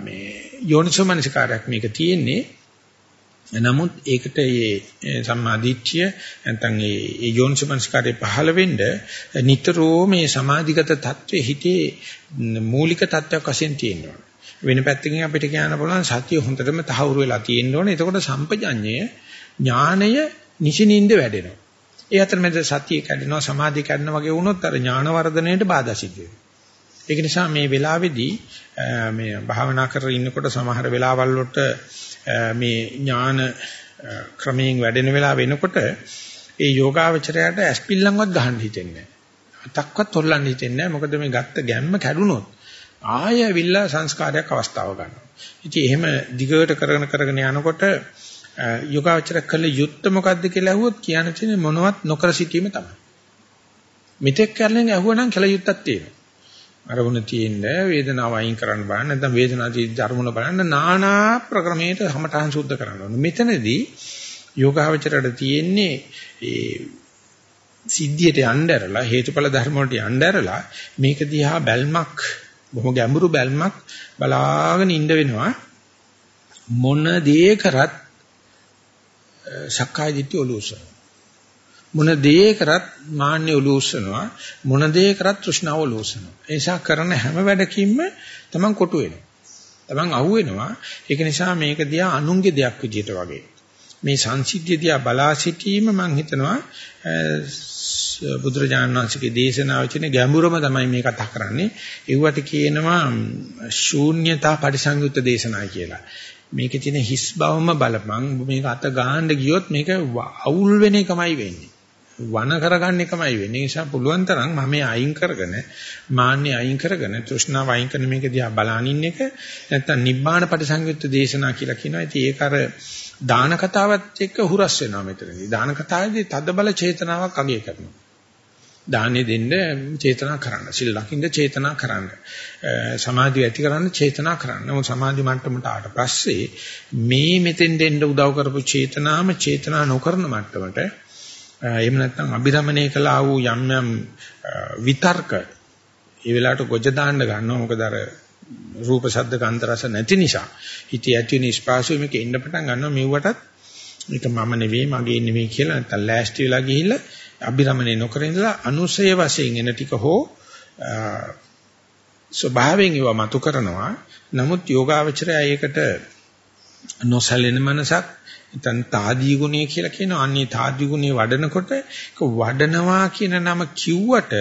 මේ යෝනිසෝමනසිකාරයක් මේක තියෙන්නේ. නමුත් ඒකට මේ සම්මා දිට්ඨිය නැත්නම් මේ ඒ යෝනිසමස්කාරයේ පහළ වෙන්න නිතරම මේ සමාධිගත தત્ත්වයේ හිතේ මූලික தත්වයක් වශයෙන් තියෙනවා. වෙන පැත්තකින් අපිට කියන්න පුළුවන් සතිය හොඳටම තහවුරු වෙලා තියෙන්න ඕනේ. එතකොට සම්පජඤ්ඤය ඥාණය නිසිනින්ද වැඩෙනවා. ඒ අතරමැද සතිය කැඩෙනවා සමාධිය කැඩෙනවා වගේ වුණොත් අර ඥාන වර්ධනයට බාධා සිද්ධ වෙනවා. ඒක නිසා මේ වෙලාවේදී මේ භාවනා කරගෙන ඉන්නකොට සමහර වෙලාවල් වලට මේ ඥාන ක්‍රමයෙන් වැඩෙන වෙලාව වෙනකොට ඒ යෝගාවචරයට ඇස්පිල්ලම්වත් ගහන්න හිතෙන්නේ නැහැ. අතක්වත් තොල්ලන්න හිතෙන්නේ නැහැ. මොකද මේ ගත්ත ගැම්ම කැඩුනොත් ආය ඇවිල්ලා සංස්කාරයක් අවස්ථාව ගන්නවා. ඉතින් එහෙම දිගට කරගෙන කරගෙන යනකොට යෝගාවචර කළ යුත්ත මොකද්ද කියලා අහුවොත් කියන්න තියෙන්නේ මොනවත් නොකර සිටීම තමයි. මෙතෙක් කරලෙන් අහුවනම් කළ යුත්තක් තියෙනවා. අරමුණ තියෙන්න වේදනාව අයින් කරන්න බලන්න නැත්නම් වේදනාවේ අරමුණ බලන්න নানা ප්‍රක්‍රමයකට හැමතහන් සුද්ධ කරන්න ඕනේ. මෙතනදී යෝගාවචරයට තියෙන්නේ ඒ සිද්ධියට යnderලා හේතුඵල ධර්ම වලට යnderලා මේක දිහා බැල්මක් බොහොම ගැඹුරු බැල්මක් බලාගෙන ඉඳ වෙනවා මොන දේ කරත් සක්කාය දිට්ඨිය ඔලුසන මොන දේ කරත් මාන්නේ ඔලූස්සනවා මොන දේ කරත් තෘෂ්ණාව ඔලූස්සනවා ඒ නිසා කරන හැම වැඩකින්ම තමන් කොටු වෙනවා. තමන් අහු වෙනවා. ඒක නිසා මේක දිහා අනුන්ගේ දෙයක් විදියට වගේ. මේ සංසිද්ධිය දිහා බලා සිටීම මම හිතනවා බුදුරජාණන් වහන්සේගේ දේශනාව කියන ගැඹුරම තමයි මේ කතා කරන්නේ. ඒවට කියනවා ශූන්‍යතා පරිසංයුක්ත දේශනා කියලා. මේකේ තියෙන හිස් බවම බලපං. මේක අත ගහන්න ගියොත් මේක අවුල් වෙන එකමයි වෙන්නේ. වන කරගන්න එකමයි වෙන්නේ. ඒ නිසා පුළුවන් තරම් මම අයින් කරගෙන මාන්නේ අයින් කරගෙන තෘෂ්ණාව අයින් කරන මේක දිහා බලනින් එක නැත්තම් නිබ්බාන පරිසංයුක්ත දේශනා කියලා කියනවා. ඉතින් ඒක අර දාන කතාවත් එක්ක හුරස් වෙනවා මෙතනදී. දාන කතාවේදී තද බල චේතනාවක් අගය කරනවා. දානෙ දෙන්න චේතනා කරන්න. සිල් ලකින්න චේතනා කරන්න. සමාධිය ඇති කරන්න චේතනා කරන්න. මොකද සමාධි මට්ටමට ආවට පස්සේ මේ මෙතෙන් දෙන්න උදව් කරපු චේතනාම චේතනා නොකරන මට්ටමට එහෙම නැත්නම් අභිරමණය කළා වූ යම් යම් විතර්ක ඒ වෙලාවට ගොජ දාන්න ගන්නවා. මොකද අර රූප ශබ්ද ගන්ධ රස නැති නිසා. හිතේ ඇති වෙන ස්පාසුව මේක ඉන්න පටන් ගන්නවා. මෙව්වටත් මේක මම නෙවෙයි මගේ නෙවෙයි කියලා නැත්නම් ලෑස්ති වෙලා ගිහිල්ලා අභිරමණය නොකර ඉඳලා අනුසය වශයෙන් එන ටික හෝ ස්වභාවයෙන් ඒවා මතු කරනවා. නමුත් යෝගාවචරය ඒකට නොසැලෙන මනසක් නැත්නම් තාදී ගුණය කියලා කියනවා. අන්නේ තාදී ගුණය වඩනකොට ඒක වඩනවා කියන නම කිව්වට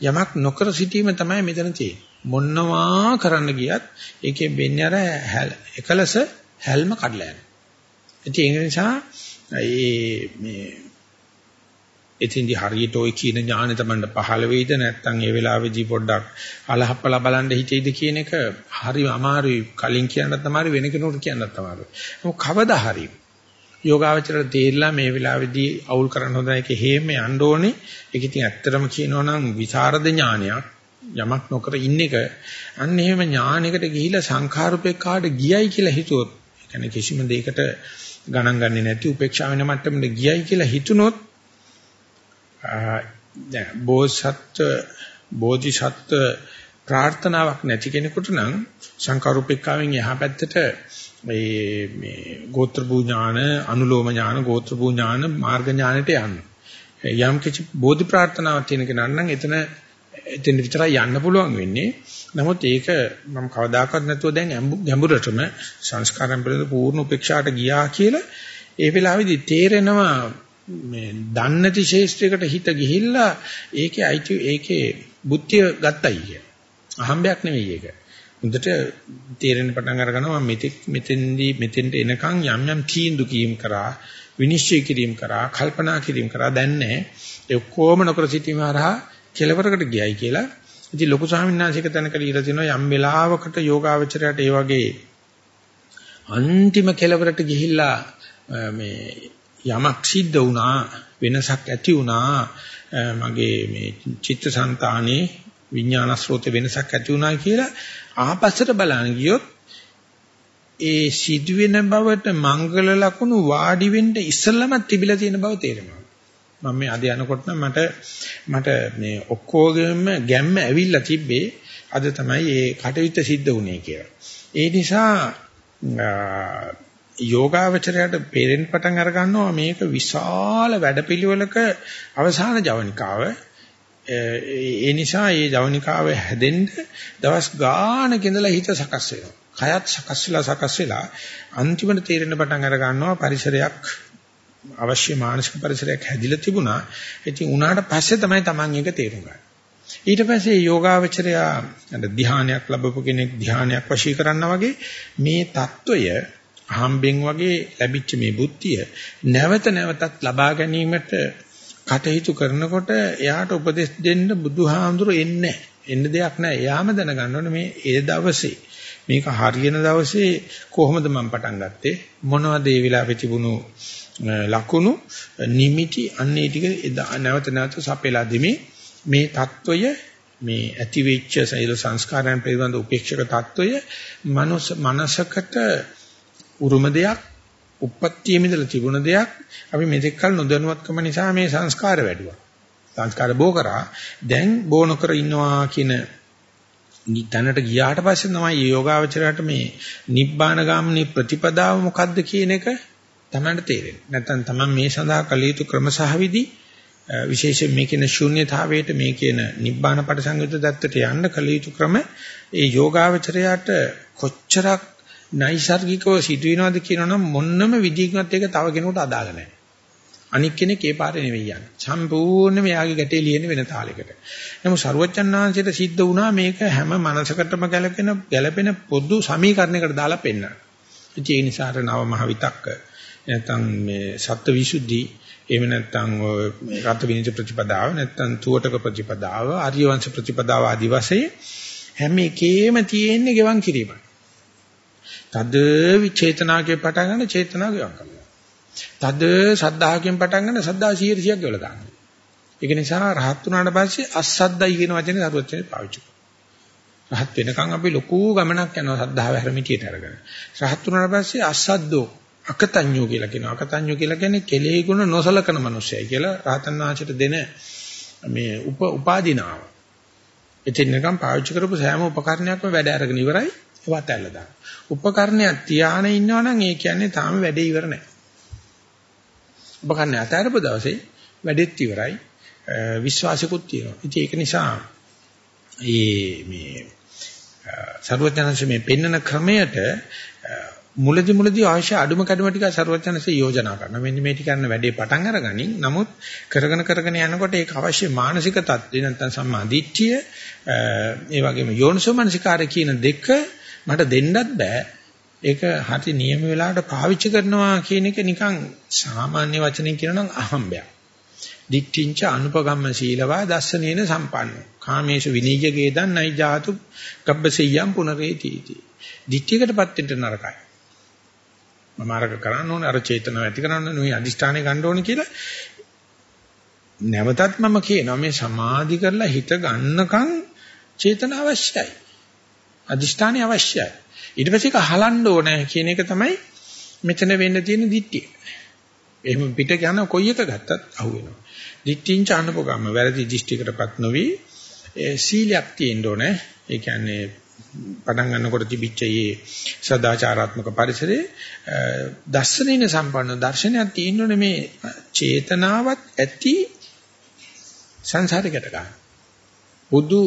යමක් නොකර සිටීම තමයි මෙතන තියෙන්නේ. මොනවා කරන්න ගියත් ඒකේ වෙන්නේ අර එකලස හැල්ම කඩලා යනවා. ඒ නිසා ඒ මේ එතින්දි හරියට ওই කියන ඥානෙ තමයි පහළ වෙයිද නැත්නම් ඒ වෙලාවේදී පොඩ්ඩක් අලහප්පලා බලන්න හිතෙයිද කියන එක හරි අමාරුයි කලින් කියන්නත් තමයි වෙන කෙනෙකුට කියන්නත් අමාරුයි. මොකද කවදා හරි යෝගාවචරයට තේරිලා මේ වෙලාවේදී අවුල් කරන්න හොඳ නැහැ හේම යන්න ඕනේ. ඒක ඉතින් ඇත්තටම කියනවා නම් විසරද ඥානයක් යමක් නොකර ඉන්න එක අන්න එහෙම ඥානයකට ගිහිලා සංඛාරුපේක්ඛාට ගියයි කියලා හිතුවොත් ඒ කියන්නේ කිසිම දෙයකට ගණන් ගන්නේ නැති උපේක්ෂා වෙන මට්ටමට ගියයි කියලා හිතුනොත් දැන් බෝසත් බෝධිසත්ව ප්‍රාර්ථනාවක් නැති කෙනෙකුට නම් සංකාරූපිකාවෙන් එහා පැත්තට මේ මේ ගෝත්‍ර භූ ඥාන අනුලෝම ඥාන ගෝත්‍ර භූ ඥාන මාර්ග ඥානට යන්න. යම් කිසි බෝධි ප්‍රාර්ථනාවක් තියෙන කෙනා නම් එතන එතෙන් විතරයි යන්න පුළුවන් වෙන්නේ. නමුත් ඒක මම කවදාකවත් නැතුව දැන් ගැඹුරටම සංස්කාරයන් පිළිබඳ පූර්ණ උපේක්ෂාට ගියා කියලා ඒ වෙලාවේදී තේරෙනවා මේ දන්නති ශේෂ්ත්‍රයකට හිත ගිහිල්ලා ඒකේ අයිති ඒකේ බුද්ධිය ගත්තයි කිය. අහම්බයක් නෙවෙයි ඒක. හොඳට තේරෙන පටන් අර ගන්නවා මෙතෙක් මෙතෙන්දී මෙතෙන්ට එනකන් යම් යම් තීන්දුව කීම් කරා විනිශ්චය කිරීම කරා කල්පනා කිරීම කරා දැන් නැහැ. ඒ ඔක්කොම නොකර සිටීම හරහා කෙලවරකට ගියයි කියලා. ඉතින් ලොකු ස්වාමීන් වහන්සේක තැනක ලියලා තිනවා යම් වෙලාවකට යෝගාවචරයට ඒ වගේ අන්තිම කෙලවරට ගිහිල්ලා මේ යමක් සිද්ධ වුණා වෙනසක් ඇති වුණා මගේ මේ චිත්තසංතානේ විඥාන ස්රෝත වෙනසක් ඇති වුණා කියලා ආපස්සට බලන ගියොත් ඒ සිදුවෙන බවට මංගල ලකුණු වාඩි වෙන්න ඉස්සෙල්ලම තිබිලා තියෙන බව තේරෙනවා මම මේ අද යනකොට නම් මට මට මේ ඔක්කොගෙම ගැම්ම ඇවිල්ලා තිබ්බේ අද තමයි මේ කටයුත්ත සිද්ධ වුනේ කියලා. ඒ නිසා යෝගාවචරයට පේරෙන් පටන් අර ගන්නවා මේක විශාල වැඩපිළිවෙලක අවසාන ජවනිකාව. ඒ නිසා මේ ජවනිකාව හැදෙන්න දවස් ගානක ඉඳලා හිත සකස් වෙනවා. කයත් සකස් වෙලා සකස් වෙලා අන්තිමට තීරණ පටන් අර ගන්නවා පරිසරයක් අවශ්‍ය මානසික පරිසරයක් හැදිලා තිබුණා. ඉතින් උනාට පස්සේ තමයි Taman එක තේරුම් ගන්නේ. ඊට පස්සේ යෝගාවචරයා ධ්‍යානයක් ලැබපු කෙනෙක් ධ්‍යානයක් වශී කරනවා වගේ මේ తত্ত্বය හම්බෙන් වගේ ලැබිච්ච මේ බුද්ධිය නැවත නැවතත් ලබා ගැනීමට කටයුතු කරනකොට එයාට උපදෙස් දෙන්න බුදුහාඳුර එන්නේ එන්න දෙයක් නැහැ. එයාම දැනගන්න ඕනේ මේ ඒ දවසේ මේක හරියන දවසේ කොහොමද මම පටන් ගත්තේ? මොනවද ඒ වෙලාවේ තිබුණු ලකුණු නිමිටි අන්නේ ටික නැවත නැවත සපෙලා දෙමි. මේ తত্ত্বය මේ ඇති වෙච්ච සෛල සංස්කාරයන් පිළිබඳ උපේක්ෂක తত্ত্বය මනසකට උරුම දෙයක් උප්පත්තියෙම ඉඳලා තිබුණ දෙයක් අපි මෙතෙක් කල නොදැනුවත්කම නිසා මේ සංස්කාර වැඩුවා සංස්කාර බෝ කරා දැන් බෝ නොකර ඉන්නවා කියන තැනට ගියාට පස්සේ තමයි යෝගාවචරයට මේ නිබ්බාන ගාමිනී ප්‍රතිපදාව මොකද්ද කියන එක තමයි තේරෙන්නේ. නැත්නම් තමයි මේ සඳහා කළ යුතු ක්‍රම සහ විදි විශේෂයෙන් මේ කියන ශූන්‍යතාවයට මේ කියන නිබ්බාන පරිසංයුත දත්තට යන්න කළ යුතු ක්‍රම ඒ යෝගාවචරයට කොච්චරක් නයිසර්ගිකව සිදුවෙනවද කියනනම් මොන්නම විදිහකින්වත් ඒක තව කෙනෙකුට අදාළ නැහැ. අනික් කෙනෙක් ඒ පාරේ නෙවෙයි යන්නේ. සම්පූර්ණයෙන්ම යාගේ ගැටේ ලියන්නේ වෙන තාලයකට. නමුත් ਸਰුවචන්නාංශයට සිද්ධ වුණා මේක හැම මනසකටම ගැලපෙන ගැලපෙන පොදු සමීකරණයකට දාලා පෙන්නන්න. ඒ නිසා අර නව මහ විතක්ක නැත්නම් මේ සත්ත්ව විසුද්ධි එහෙම නැත්නම් මේ රත් විනිත ප්‍රතිපදාව නැත්නම් තුවටක ප්‍රතිපදාව ආර්ය වංශ ප්‍රතිපදාව ආදි වශයෙන් හැම එකේම තියෙන්නේ ගෙවන් කිරීමයි. තද විචේතනාගේ පටන් ගන්න චේතනාව ගෙවන් කරනවා. තද සද්ධාහයෙන් පටන් ගන්න සද්ධා 100ක් ගෙවලා දානවා. ඒක නිසා රහත් වුණාට පස්සේ අස්සද්දයි කියන වචනේ සරුවචනේ පාවිච්චි කරනවා. රහත් වෙනකන් අපි ලොකු ගමනක් යනවා සද්ධාව හැරමිටියට අරගෙන. රහත් වුණාට පස්සේ අස්සද්දෝ අකතඤ්ඤෝ කියලා කියනවා. අකතඤ්ඤෝ කියලා කියන්නේ කෙලෙහි ගුණ නොසලකන මිනිස්සයයි කියලා රහතන් වහන්සේට දෙන මේ උප උපාදිනාව. එතෙන් නිකන් පාවිච්චි කරපු සෑම උපකරණයක්ම වැඩ අරගෙන ඉවරයි ඒවත් ඇල්ල දාන. උපකරණයක් තියාන ඉන්නවනම් ඒ කියන්නේ තාම වැඩේ ඉවර නැහැ. උපකරණය අතහැරපු දවසේ වැඩෙත් ඉවරයි. විශ්වාසිකුත් තියෙනවා. ඉතින් ඒක නිසා මේ මේ සරුවචනංශ මේ පෙන්නන ක්‍රමයට මුලදි මුලදි අවශ්‍ය අඩුම කැඩුම ටික සරුවචනංශ යෝජනා කරනවා. මෙන්න මේ ටික කරන වැඩේ පටන් අරගනින්. නමුත් කරගෙන කරගෙන යනකොට ඒක අවශ්‍ය මානසික தත්ත්වය නැත්නම් සම්මා දිට්ඨිය ඒ වගේම යෝනිසෝ මනසිකාරය කියන දෙක මට දෙන්නත් බෑ. ඒක හරි නියම වෙලාවට පාවිච්චි කරනවා කියන එක නිකන් සාමාන්‍ය වචනෙන් කියනනම් අහම්බයක්. දික්ඨින්ච අනුපගම්ම සීලවා දස්සනේන සම්පන්නෝ. කාමේශ විනීයගේ දන් නයි ජාතු ගබ්බසෙය්‍යම් පුනරේතිති. දික්ඨියකටපත් වෙන්න නරකයි. මම අරක කරන්න ඕනේ අර චේතනාව ඇති කරන්න ඕනේ අදිෂ්ඨානය ගන්න ඕනේ කියලා නැවතත් මම කියනවා මේ සමාධි කරලා හිත ගන්නකම් චේතන අවශ්‍යයි. අදිෂ්ඨානය අවශ්‍යයි. ඊට පස්සේ ඒක අහලන්න ඕනේ කියන එක තමයි මෙතන වෙන්න තියෙන දිට්ඨිය. එහෙම පිට යන කොයි එක ගත්තත් අහුවෙනවා. දිට්ඨිංච අනුපගම්ම වැරදි දිෂ්ටිකටපත් නොවි සීලයක් තියෙන්න ඕනේ. ඒ කියන්නේ පටන් ගන්නකොට තිබිච්ච මේ සදාචාරාත්මක පරිසරයේ දර්ශනීය සම්පන්න දර්ශනයක් තියෙනෝනේ මේ චේතනාවත් ඇති සංසාරයකට ගන්න. බුදු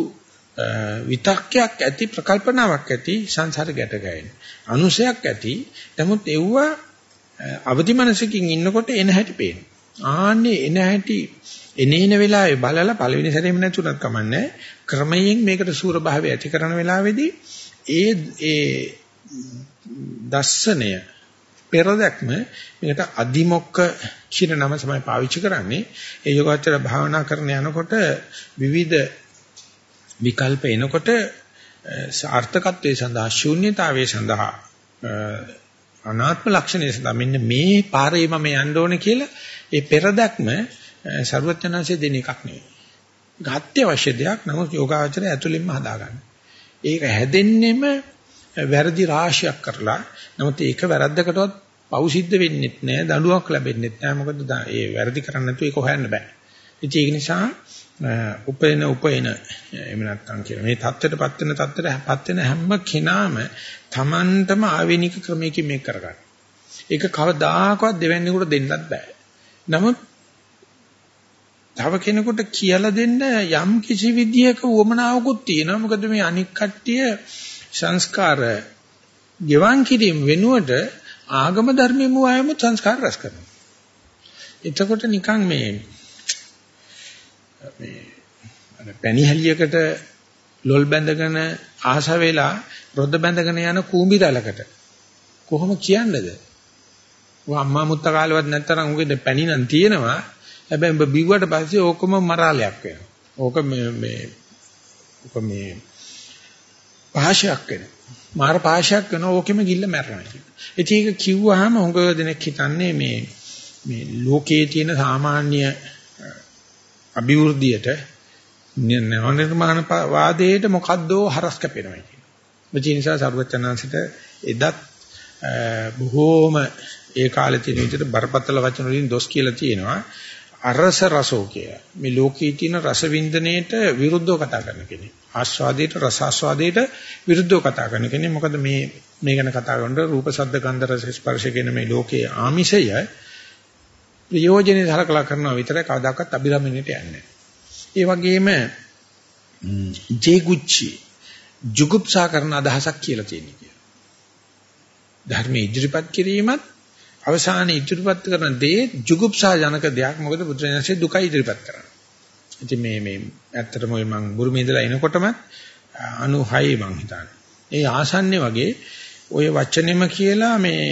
විතක්කයක් ඇති ප්‍රකල්පනාවක් ඇති සංසාර ගැට ගැහෙන. අනුසයක් ඇති. නමුත් එව්ව අවදි මනසකින් ඉන්නකොට එන හැටි පේන. ආන්නේ එන හැටි එනේන වෙලාවේ බලලා පළවෙනි සැරේම නැතුණත් කමන්නේ ක්‍රමයෙන් මේකට සූර භාවය ඇති කරන වෙලාවේදී ඒ ඒ දස්සනය පෙරදක්ම මේකට අදිමොක්ක කියන නම තමයි පාවිච්චි කරන්නේ ඒ යෝගාචර භාවනා කරන යනකොට විවිධ විකල්ප එනකොට සාර්ථකත්වයේ සඳහා ශූන්‍යතාවයේ සඳහා අනාත්ම ලක්ෂණය සඳහා මෙන්න මේ පාරේ මම යන්න ඕනේ කියලා ඒ පෙරදක්ම ਸਰවඥාන්සේ දෙන එකක් නෙවෙයි. ගත්‍ය අවශ්‍ය දෙයක් නමුත් යෝගාචරය ඇතුළින්ම හදාගන්න. ඒක හැදෙන්නෙම වැරදි රාශියක් කරලා නමුත් ඒක වැරද්දකටවත් පව් සිද්ධ වෙන්නේ නැහැ දඬුවමක් ලැබෙන්නේ නැහැ මොකද ඒ වැරදි කරන්නේ නැතුව ඒක හොයන්න බෑ. ඉතින් ඒක නිසා උපේන උපේන එහෙම නැත්නම් කියන මේ தත්ත්වයටපත් වෙන தත්ත්වයටපත් වෙන හැම කෙනාම Tamanටම ආවේනික ක්‍රමයකින් මේක කරගන්න. ඒක කවදාකවත් දෙවැන්නේකට දෙන්නත් බෑ. නමුත් තව කෙනෙකුට කියලා දෙන්න යම් කිසි විදියක උවමනාවකුත් තියෙනවා. මොකද මේ අනික් කට්ටිය සංස්කාර ගෙවන් කිරීම වෙනුවට ආගම ධර්මයේ මුවායම සංස්කාර රැස් කරනවා. එතකොට නිකන් මේ මේ අර පැණිහැලියකට ලොල් බැඳගෙන ආස වෙලා රොද්ද බැඳගෙන යන කූඹි රැලකට කොහොම කියන්නේද? ඔය අම්මා මුත්ත කාලෙවත් නැත්තරම් උගේ පැණි නම් තියෙනවා. හැබැයි ඔබ බිව්වට පස්සේ ඕකම මරාලයක් වෙනවා. ඕක මේ මේ ඕක මේ පහශයක් වෙනවා. මාර පහශයක් වෙනවා ඕකෙම ගිල්ල මැරෙනවා කියන. ඉතින් ඒක කිව්වහම හොඟ දෙනෙක් හිතන්නේ මේ මේ ලෝකයේ තියෙන සාමාන්‍ය අභිවෘද්ධියට නිර්මාණ වාදයට මොකද්දෝ හරස් කැපෙනවා කියන. ඒ නිසා සර්වචනංශට එදත් බොහෝම ඒ කාලේ තියෙන විදිහට බරපතල වචන වලින් දොස් කියලා තියෙනවා. අරස රසෝ කිය. මේ ලෝකයේ තියෙන රස වින්දනයේට විරුද්ධව කතා කරන කෙනෙක්. ආස්වාදයට රස ආස්වාදයට විරුද්ධව කතා කරන කෙනෙක්. මොකද මේ මේ ගැන කතා කරනකොට රූප ශබ්ද ගන්ධ රස ස්පර්ශ කියන මේ ලෝකයේ ආමිෂය ප්‍රයෝජනෙ සලකලා කරනවා විතරයි කවදාකවත් අභිරමණයට යන්නේ ඒ වගේම ජේගුච්චි ජුගුප්සා කරන අදහසක් කියලා තියෙනවා කියලා. ධර්මයේ ඉදිරිපත් කිරීමත් අවසානයේ ඉදිරිපත් කරන දේ ජුගුප්සා ජනක දෙයක්. මොකද බුදුරජාණන්සේ දුකයි ඉදිරිපත් කරන්නේ. ඉතින් මේ මේ ඇත්තටම ඔය මම බුරුමේ ඉඳලා එනකොටම 96 මං හිතන්නේ. ඒ ආසන්නේ වගේ ඔය වචනෙම කියලා මේ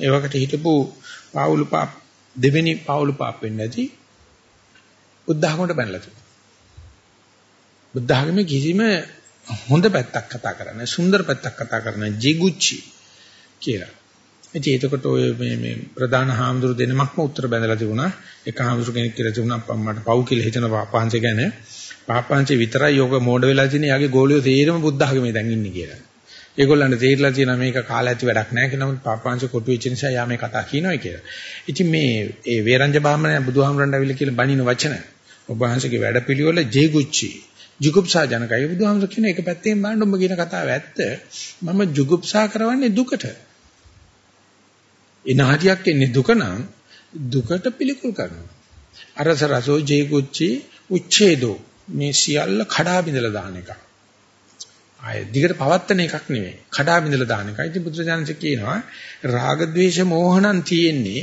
ඒවකට හිටපු පාවුලු පාප් දෙවෙනි පාවුලු පාප් වෙන්නේ නැති බුද්ධ ධර්මයට බැනලා තිබුණා. බුද්ධ ධර්මයේ කිසිම හොඳ පැත්තක් කතා කරන්නේ සුන්දර පැත්තක් කතා කරන්නේ ජිගුච්චි කියලා. ඉතින් එතකොට ඔය මේ මේ ප්‍රධාන හාමුදුරු දෙනමක්ම උත්තර බැඳලා තිබුණා. එක හාමුදුරු කෙනෙක් කියලා තිබුණා මට පව් කියලා හිතන පාපංශ ගැන. පාපංශ විතරයි යෝග මෝඩ වෙලා තියෙන යාගේ ගෝලියෝ තේරෙම බුද්ධ ධර්මයේ දැන් ඉන්නේ කියලා. ඒගොල්ලන්ට තේරිලා තියෙනවා මේක කාලා ඇති වැඩක් නැහැ කියලා නමුත් පාපංශ කොටු වෙච්ච නිසා යා මේ කතා කියනවා කියලා. ඉතින් මේ ඒ වේරංජ බාමණ බුදුහාමරන්ට අවිල කියලා බණින වචන ඔබ වහන්සේගේ වැඩපිළිවෙල ජේගුච්චි ජුගුප්සා ජනකයි බුදුහාමර කියන එක පැත්තෙන් බලන්න ඔබ කියන කතාව ඇත්ත. මම ජුගුප්සා කරවන්නේ දුකට. ඉනහටියක් එන්නේ දුක නම් දුකට පිළිකුල් කරනවා. අරස රසෝ ජේගුච්චි උච්ඡේදෝ මේ සියල්ල කඩා බිඳලා දාන එක. ආය දිගට පවත්තන එකක් නෙමෙයි. කඩා බිඳලා දාන එකයි. ඉතින් බුදුරජාණන්ස කියනවා රාග ద్వේෂ මෝහණන් තියෙන්නේ.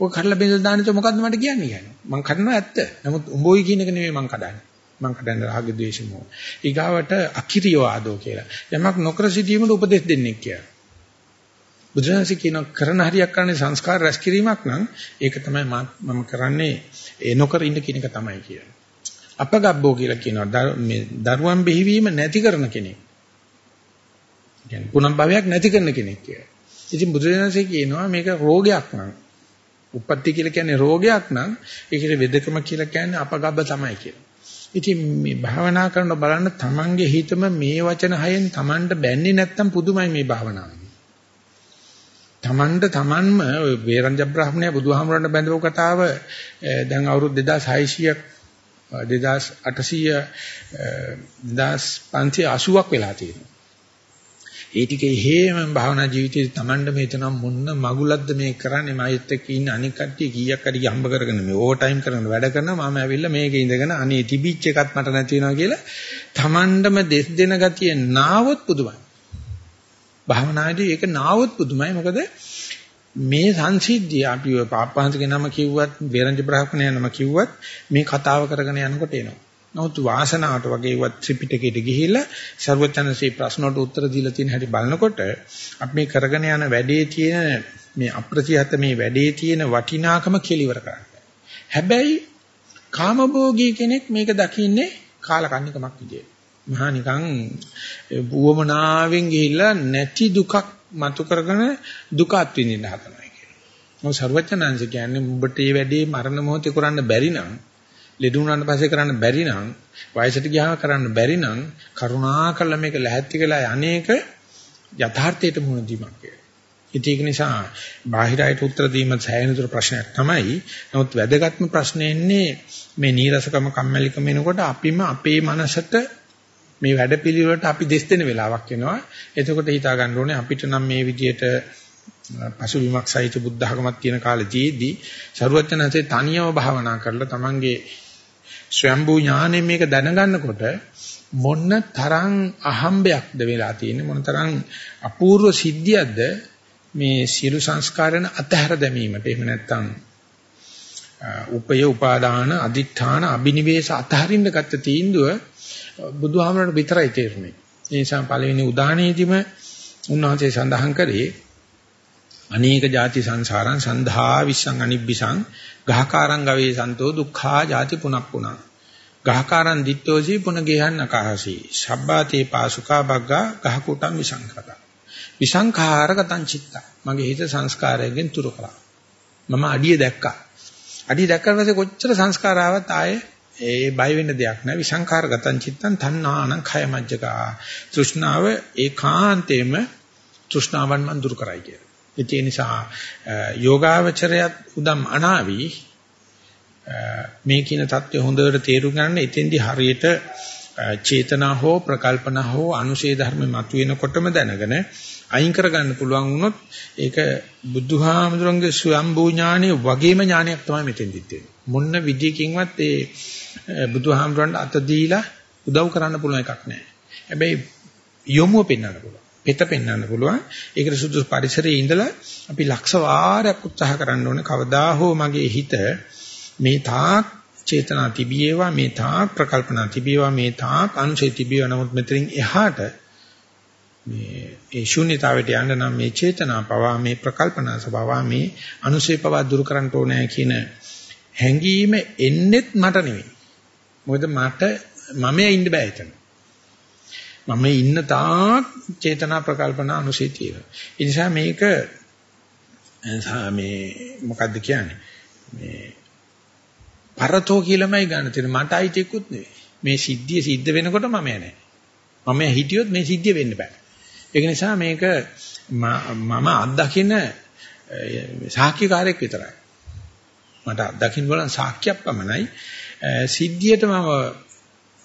ඔය කඩලා බිඳලා දාන එක මොකද්ද මට කියන්නේ කියන්නේ. මං කඩනවා ඇත්ත. නමුත් උඹෝයි කියන එක නෙමෙයි මං කඩන්නේ. මං කඩන්නේ රාග ద్వේෂ මෝහ. ඊගාවට අකිරිය වාදෝ කියලා. යමක් නොකර සිටීමට උපදෙස් දෙන්නේ කියලා. බුදුරජාණන්ස කියන කරන හරියක් කරන්නේ සංස්කාර රැස් කිරීමක් නම් ඒක තමයි මම කරන්නේ ඒ නොකර ඉන්න කියන එක තමයි කියන්නේ. අපගබ්බෝ කියලා කියනවා මේ දරුවන් බෙහිවීම නැති කරන කෙනෙක්. කියන්නේ පුනම් භවයක් නැති කරන කෙනෙක් කියලා. ඉතින් බුදුරජාණන්සේ කියනවා මේක රෝගයක් නම් උප්පත්ති කියලා කියන්නේ රෝගයක් නම් ඒකේ වෙදකම කියලා කියන්නේ අපගබ්බ තමයි කියලා. ඉතින් මේ භාවනා කරන බලන්න තමන්ගේ හිතම මේ වචන හයෙන් තමන්ට බැන්නේ නැත්තම් පුදුමයි මේ භාවනාව. තමන්ට තමන්ම ඔය වේරංජ බ්‍රාහ්මණය බුදුහාමරණ බැඳව කතාව දැන් අවුරුදු 2600ක් 2800 2580ක් වෙලා තියෙනවා. ඒ ටිකේ හේම භාවනා ජීවිතේ Tamanda මේ තන මොන්න මගුලක්ද මේ කරන්නේ මයිත් එක්ක ඉන්න අනික් කට්ටිය කීයක් හරි හම්බ කරගෙන මේ ඕවර් ටයිම් කරන වැඩ කරනවා මම ඇවිල්ලා මේකේ ඉඳගෙන අනේ තිබිච්ච එකත් මට නැති වෙනවා කියලා Tamandම දෙස් දෙන ගතිය නාවොත් පුදුමයි. භාවනාදී ඒක නාවොත් පුදුමයි මොකද මේ සංසිද්ධිය අපි ඔය පාපහන්සගේ නම කිව්වත් බේරංජ බ්‍රහ්මණය නම කිව්වත් මේ කතාව කරගෙන යනකොට එනවා. නමුත් වාසනාවට වගේ වත් ත්‍රිපිටකයට ගිහිල්ලා ਸਰවචනසේ ප්‍රශ්නවලට උත්තර දීලා තියෙන හැටි බලනකොට අපි මේ කරගෙන යන වැඩේ තියෙන මේ අප්‍රතිහත මේ වැඩේ තියෙන වටිනාකම කෙලිවර කරන්න. හැබැයි කාමභෝගී කෙනෙක් මේක දකින්නේ කාලකන්නිකමක් විදියට. මහා නිකන් බුවමනාවෙන් ගිහිල්ලා නැති දුකක් මතු කරගෙන දුකත් විඳින්න හදනවා කියන්නේ. මොකද ਸਰවචනංශ කියන්නේ උඹට මේ වැඩේ මරණ මොහොතේ කරන්න බැරි නම් ලෙඩ වුණාට පස්සේ කරන්න බැරි නම් වයසට ගියාම කරන්න බැරි නම් කරුණාකරලා මේක ලැහැත්ති කළා අනේක යථාර්ථයට මුහුණ දීමක් කියලා. ඒක නිසා බාහිරයට උත්තර දීම සෑහෙනතර ප්‍රශ්නයක් තමයි. නමුත් වැදගත්ම ප්‍රශ්නේ ඉන්නේ මේ නීරසකම කම්මැලිකම එනකොට අපිම අපේ මනසට මේ වැඩපිළිවෙලට අපි දෙස් දෙන වෙලාවක් එනවා. එතකොට හිතා ගන්න ඕනේ අපිට නම් මේ විදියට පසුබිමක් සහිත බුද්ධ ධර්මයක් තියෙන කාලෙදී සරුවචනන්සේ තනියම භාවනා කරලා තමන්ගේ ස්වයම්බූ ඥාණයෙන් මේක දැනගන්නකොට මොන තරම් අහම්බයක්ද වෙලා තියෙන්නේ මොන තරම් අපූර්ව සිද්ධියක්ද මේ සියලු සංස්කාරයන් අතහැර දැමීමට? එහෙම නැත්නම් උපය උපාදාන අදිඨාන අබිනිවේෂ අතහරින්න ගත්ත තීන්දුව බුදුහාමරට විතරයි තේරුනේ. ඒ නිසා පළවෙනි උදාහරණයේදීම උන්වහන්සේ සඳහන් කරේ අනේක ಜಾති සංසාරං සන්ධා විස්සං අනිබ්බිසං ගහකාරං ගවේ සන්තෝ දුක්ඛා ಜಾති පුනප්පුනං ගහකාරං දිත්තෝසි පුනගේහන් අකහසි සබ්බාතේ පාසුකා බග්ගා ගහකුටං විසංඛත. විසංඛාරගතං චිත්ත. මගේ හිත සංස්කාරයෙන් තුරු කරා මම අඩිය දැක්කා. අඩිය දැක්කට පස්සේ කොච්චර සංස්කාර ආවත් ආයේ? ඒ බය වෙන්න දෙයක් නෑ. විසංඛාරගතං චිත්තං තණ්හානං khය මජ්ජකා. තෘෂ්ණාව ඒකාන්තේම තෘෂ්ණාවන් මන් දුරු කරයි කියලා. ඒ නිසා යෝගාවචරයත් උදම් අනාවි මේ කියන தත්ත්වය හොඳට තේරුම් ගන්න එතෙන්දි හරියට චේතනා හෝ ප්‍රකල්පනා හෝ අනුශේ ධර්ම මතුවෙනකොටම දැනගෙන අයින් කරගන්න පුළුවන් වුණොත් ඒක බුදුහාමුදුරන්ගේ ස්වයම්බූ ඥානිය වගේම ඥානයක් තමයි මෙතෙන්දිත් තියෙන්නේ. මොන්න විදියකින්වත් ඒ බුදුහාමුදුරන්ට අත දීලා උදව් කරන්න පුළුවන් එකක් නැහැ. හැබැයි යොමුව පෙන්වන්න පුළුවන්. පෙත පෙන්වන්න පුළුවන්. ඒකට සුදුසු පරිසරයේ ඉඳලා අපි ලක්ෂ වාරයක් උත්සාහ කරන්න ඕනේ කවදා හෝ මගේ හිත මේ තාක් චේතනා තිබීවා මේ තාක් ප්‍රකල්පනා තිබීවා මේ තාක් අනුශේ තිබීවා නමුත් මෙතනින් එහාට මේ ඒ ශුන්‍යතාවයට යන්න නම් මේ චේතනා පවා මේ ප්‍රකල්පනා ස්වභාව මේ අනුශේ පවා දුරු කරන්න ඕනේ කියන හැඟීම එන්නෙත් මට නෙවෙයි. මොකද මට මම ඉන්න බෑ එතන. මම ඉන්න තාක් චේතනා ප්‍රකල්පනා අනුසී තියෙනවා. ඒ නිසා මේක මේ මොකද්ද කියන්නේ? මේ පරතෝ කියලාමයි ගන්න තියෙන මට අයිතිකුත් නෙවෙයි. මේ සිද්ධිය සිද්ධ වෙනකොට මම නැහැ. මම හිටියොත් මේ සිද්ධිය වෙන්න බෑ. ඒක නිසා මේක මම අත්දකින්න සාක්ෂිකාරයක් විතරයි. මට අත්දකින්න බලන් සාක්ෂියක් පමණයි. සිද්ධියට මම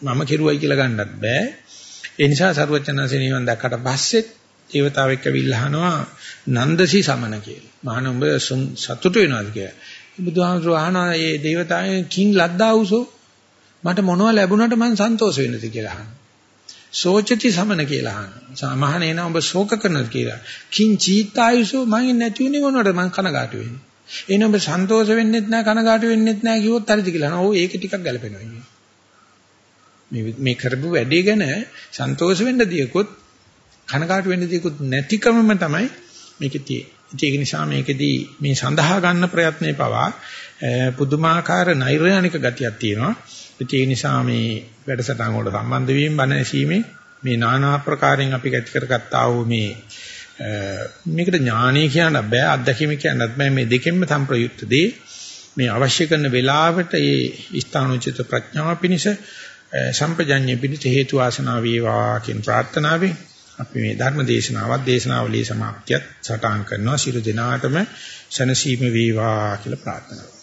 මම කෙරුවයි කියලා ගන්නත් බෑ. ඒ නිසා සරුවචනන්සේ නිවන් දැක්කට පස්සෙත් දේවතාවෙක් ඇවිල්ලා අහනවා නන්දසි සමන කියලා. මහාන උඹ සතුටු වෙනවද කියලා. බුදුහාමුදුරුවෝ අහනවා මේ දේවතාවෙන් කිං ලද්දා උසෝ මට මොනව ලැබුණාට මං සන්තෝෂ වෙන්නද කියලා අහනවා. සෝචති සමන කියලා අහනවා. සාමහනේ නම් ඔබ ශෝක කරනද කියලා. කිං චීත්තායුසෝ මං නැති උනේ මොනවද මං කනගාටු වෙන්නේ. එන ඔබ සන්තෝෂ වෙන්නෙත් නැහැ කනගාටු වෙන්නෙත් නැහැ කිව්වොත් හරිද කියලා. ඔව් ඒක ටිකක් ගැලපෙනවා කියන්නේ. මේ මේ කරපු වැඩේ ගැන සන්තෝෂ වෙන්න දියකොත් කනගාටු වෙන්න දියකොත් නැතිකමම තමයි මේකේ තියෙන්නේ. ඒක නිසා මේකෙදී මේ සඳහා ගන්න ප්‍රයත්නේ පවා පුදුමාකාර නෛර්යානික ගතියක් තියෙනවා. ඒ නිසා මේ වැඩසටහන් වලට සම්බන්ධ වීම බණ ඇසීමේ මේ নানা ආකාරයෙන් අපි ඇති කරගත්තා වූ මේ මේකට ඥානීය කියන්න බෑ අත්දැකීම කියන්නත් බෑ මේ දෙකෙන්ම සම්ප්‍රයුක්ත දේ මේ අවශ්‍ය කරන වෙලාවට ඒ ස්ථානෝචිත ප්‍රඥාව පිණිස සම්පජඤ්ඤය පිණිස හේතු වාසනා වේවා කියන ප්‍රාර්ථනාවෙන් අපි මේ ධර්ම දේශනාවත් දේශනාවලියේ සමාප්තියත් සටහන් කරනවා. සියලු දෙනාටම සනසීම වේවා කියලා ප්‍රාර්ථනා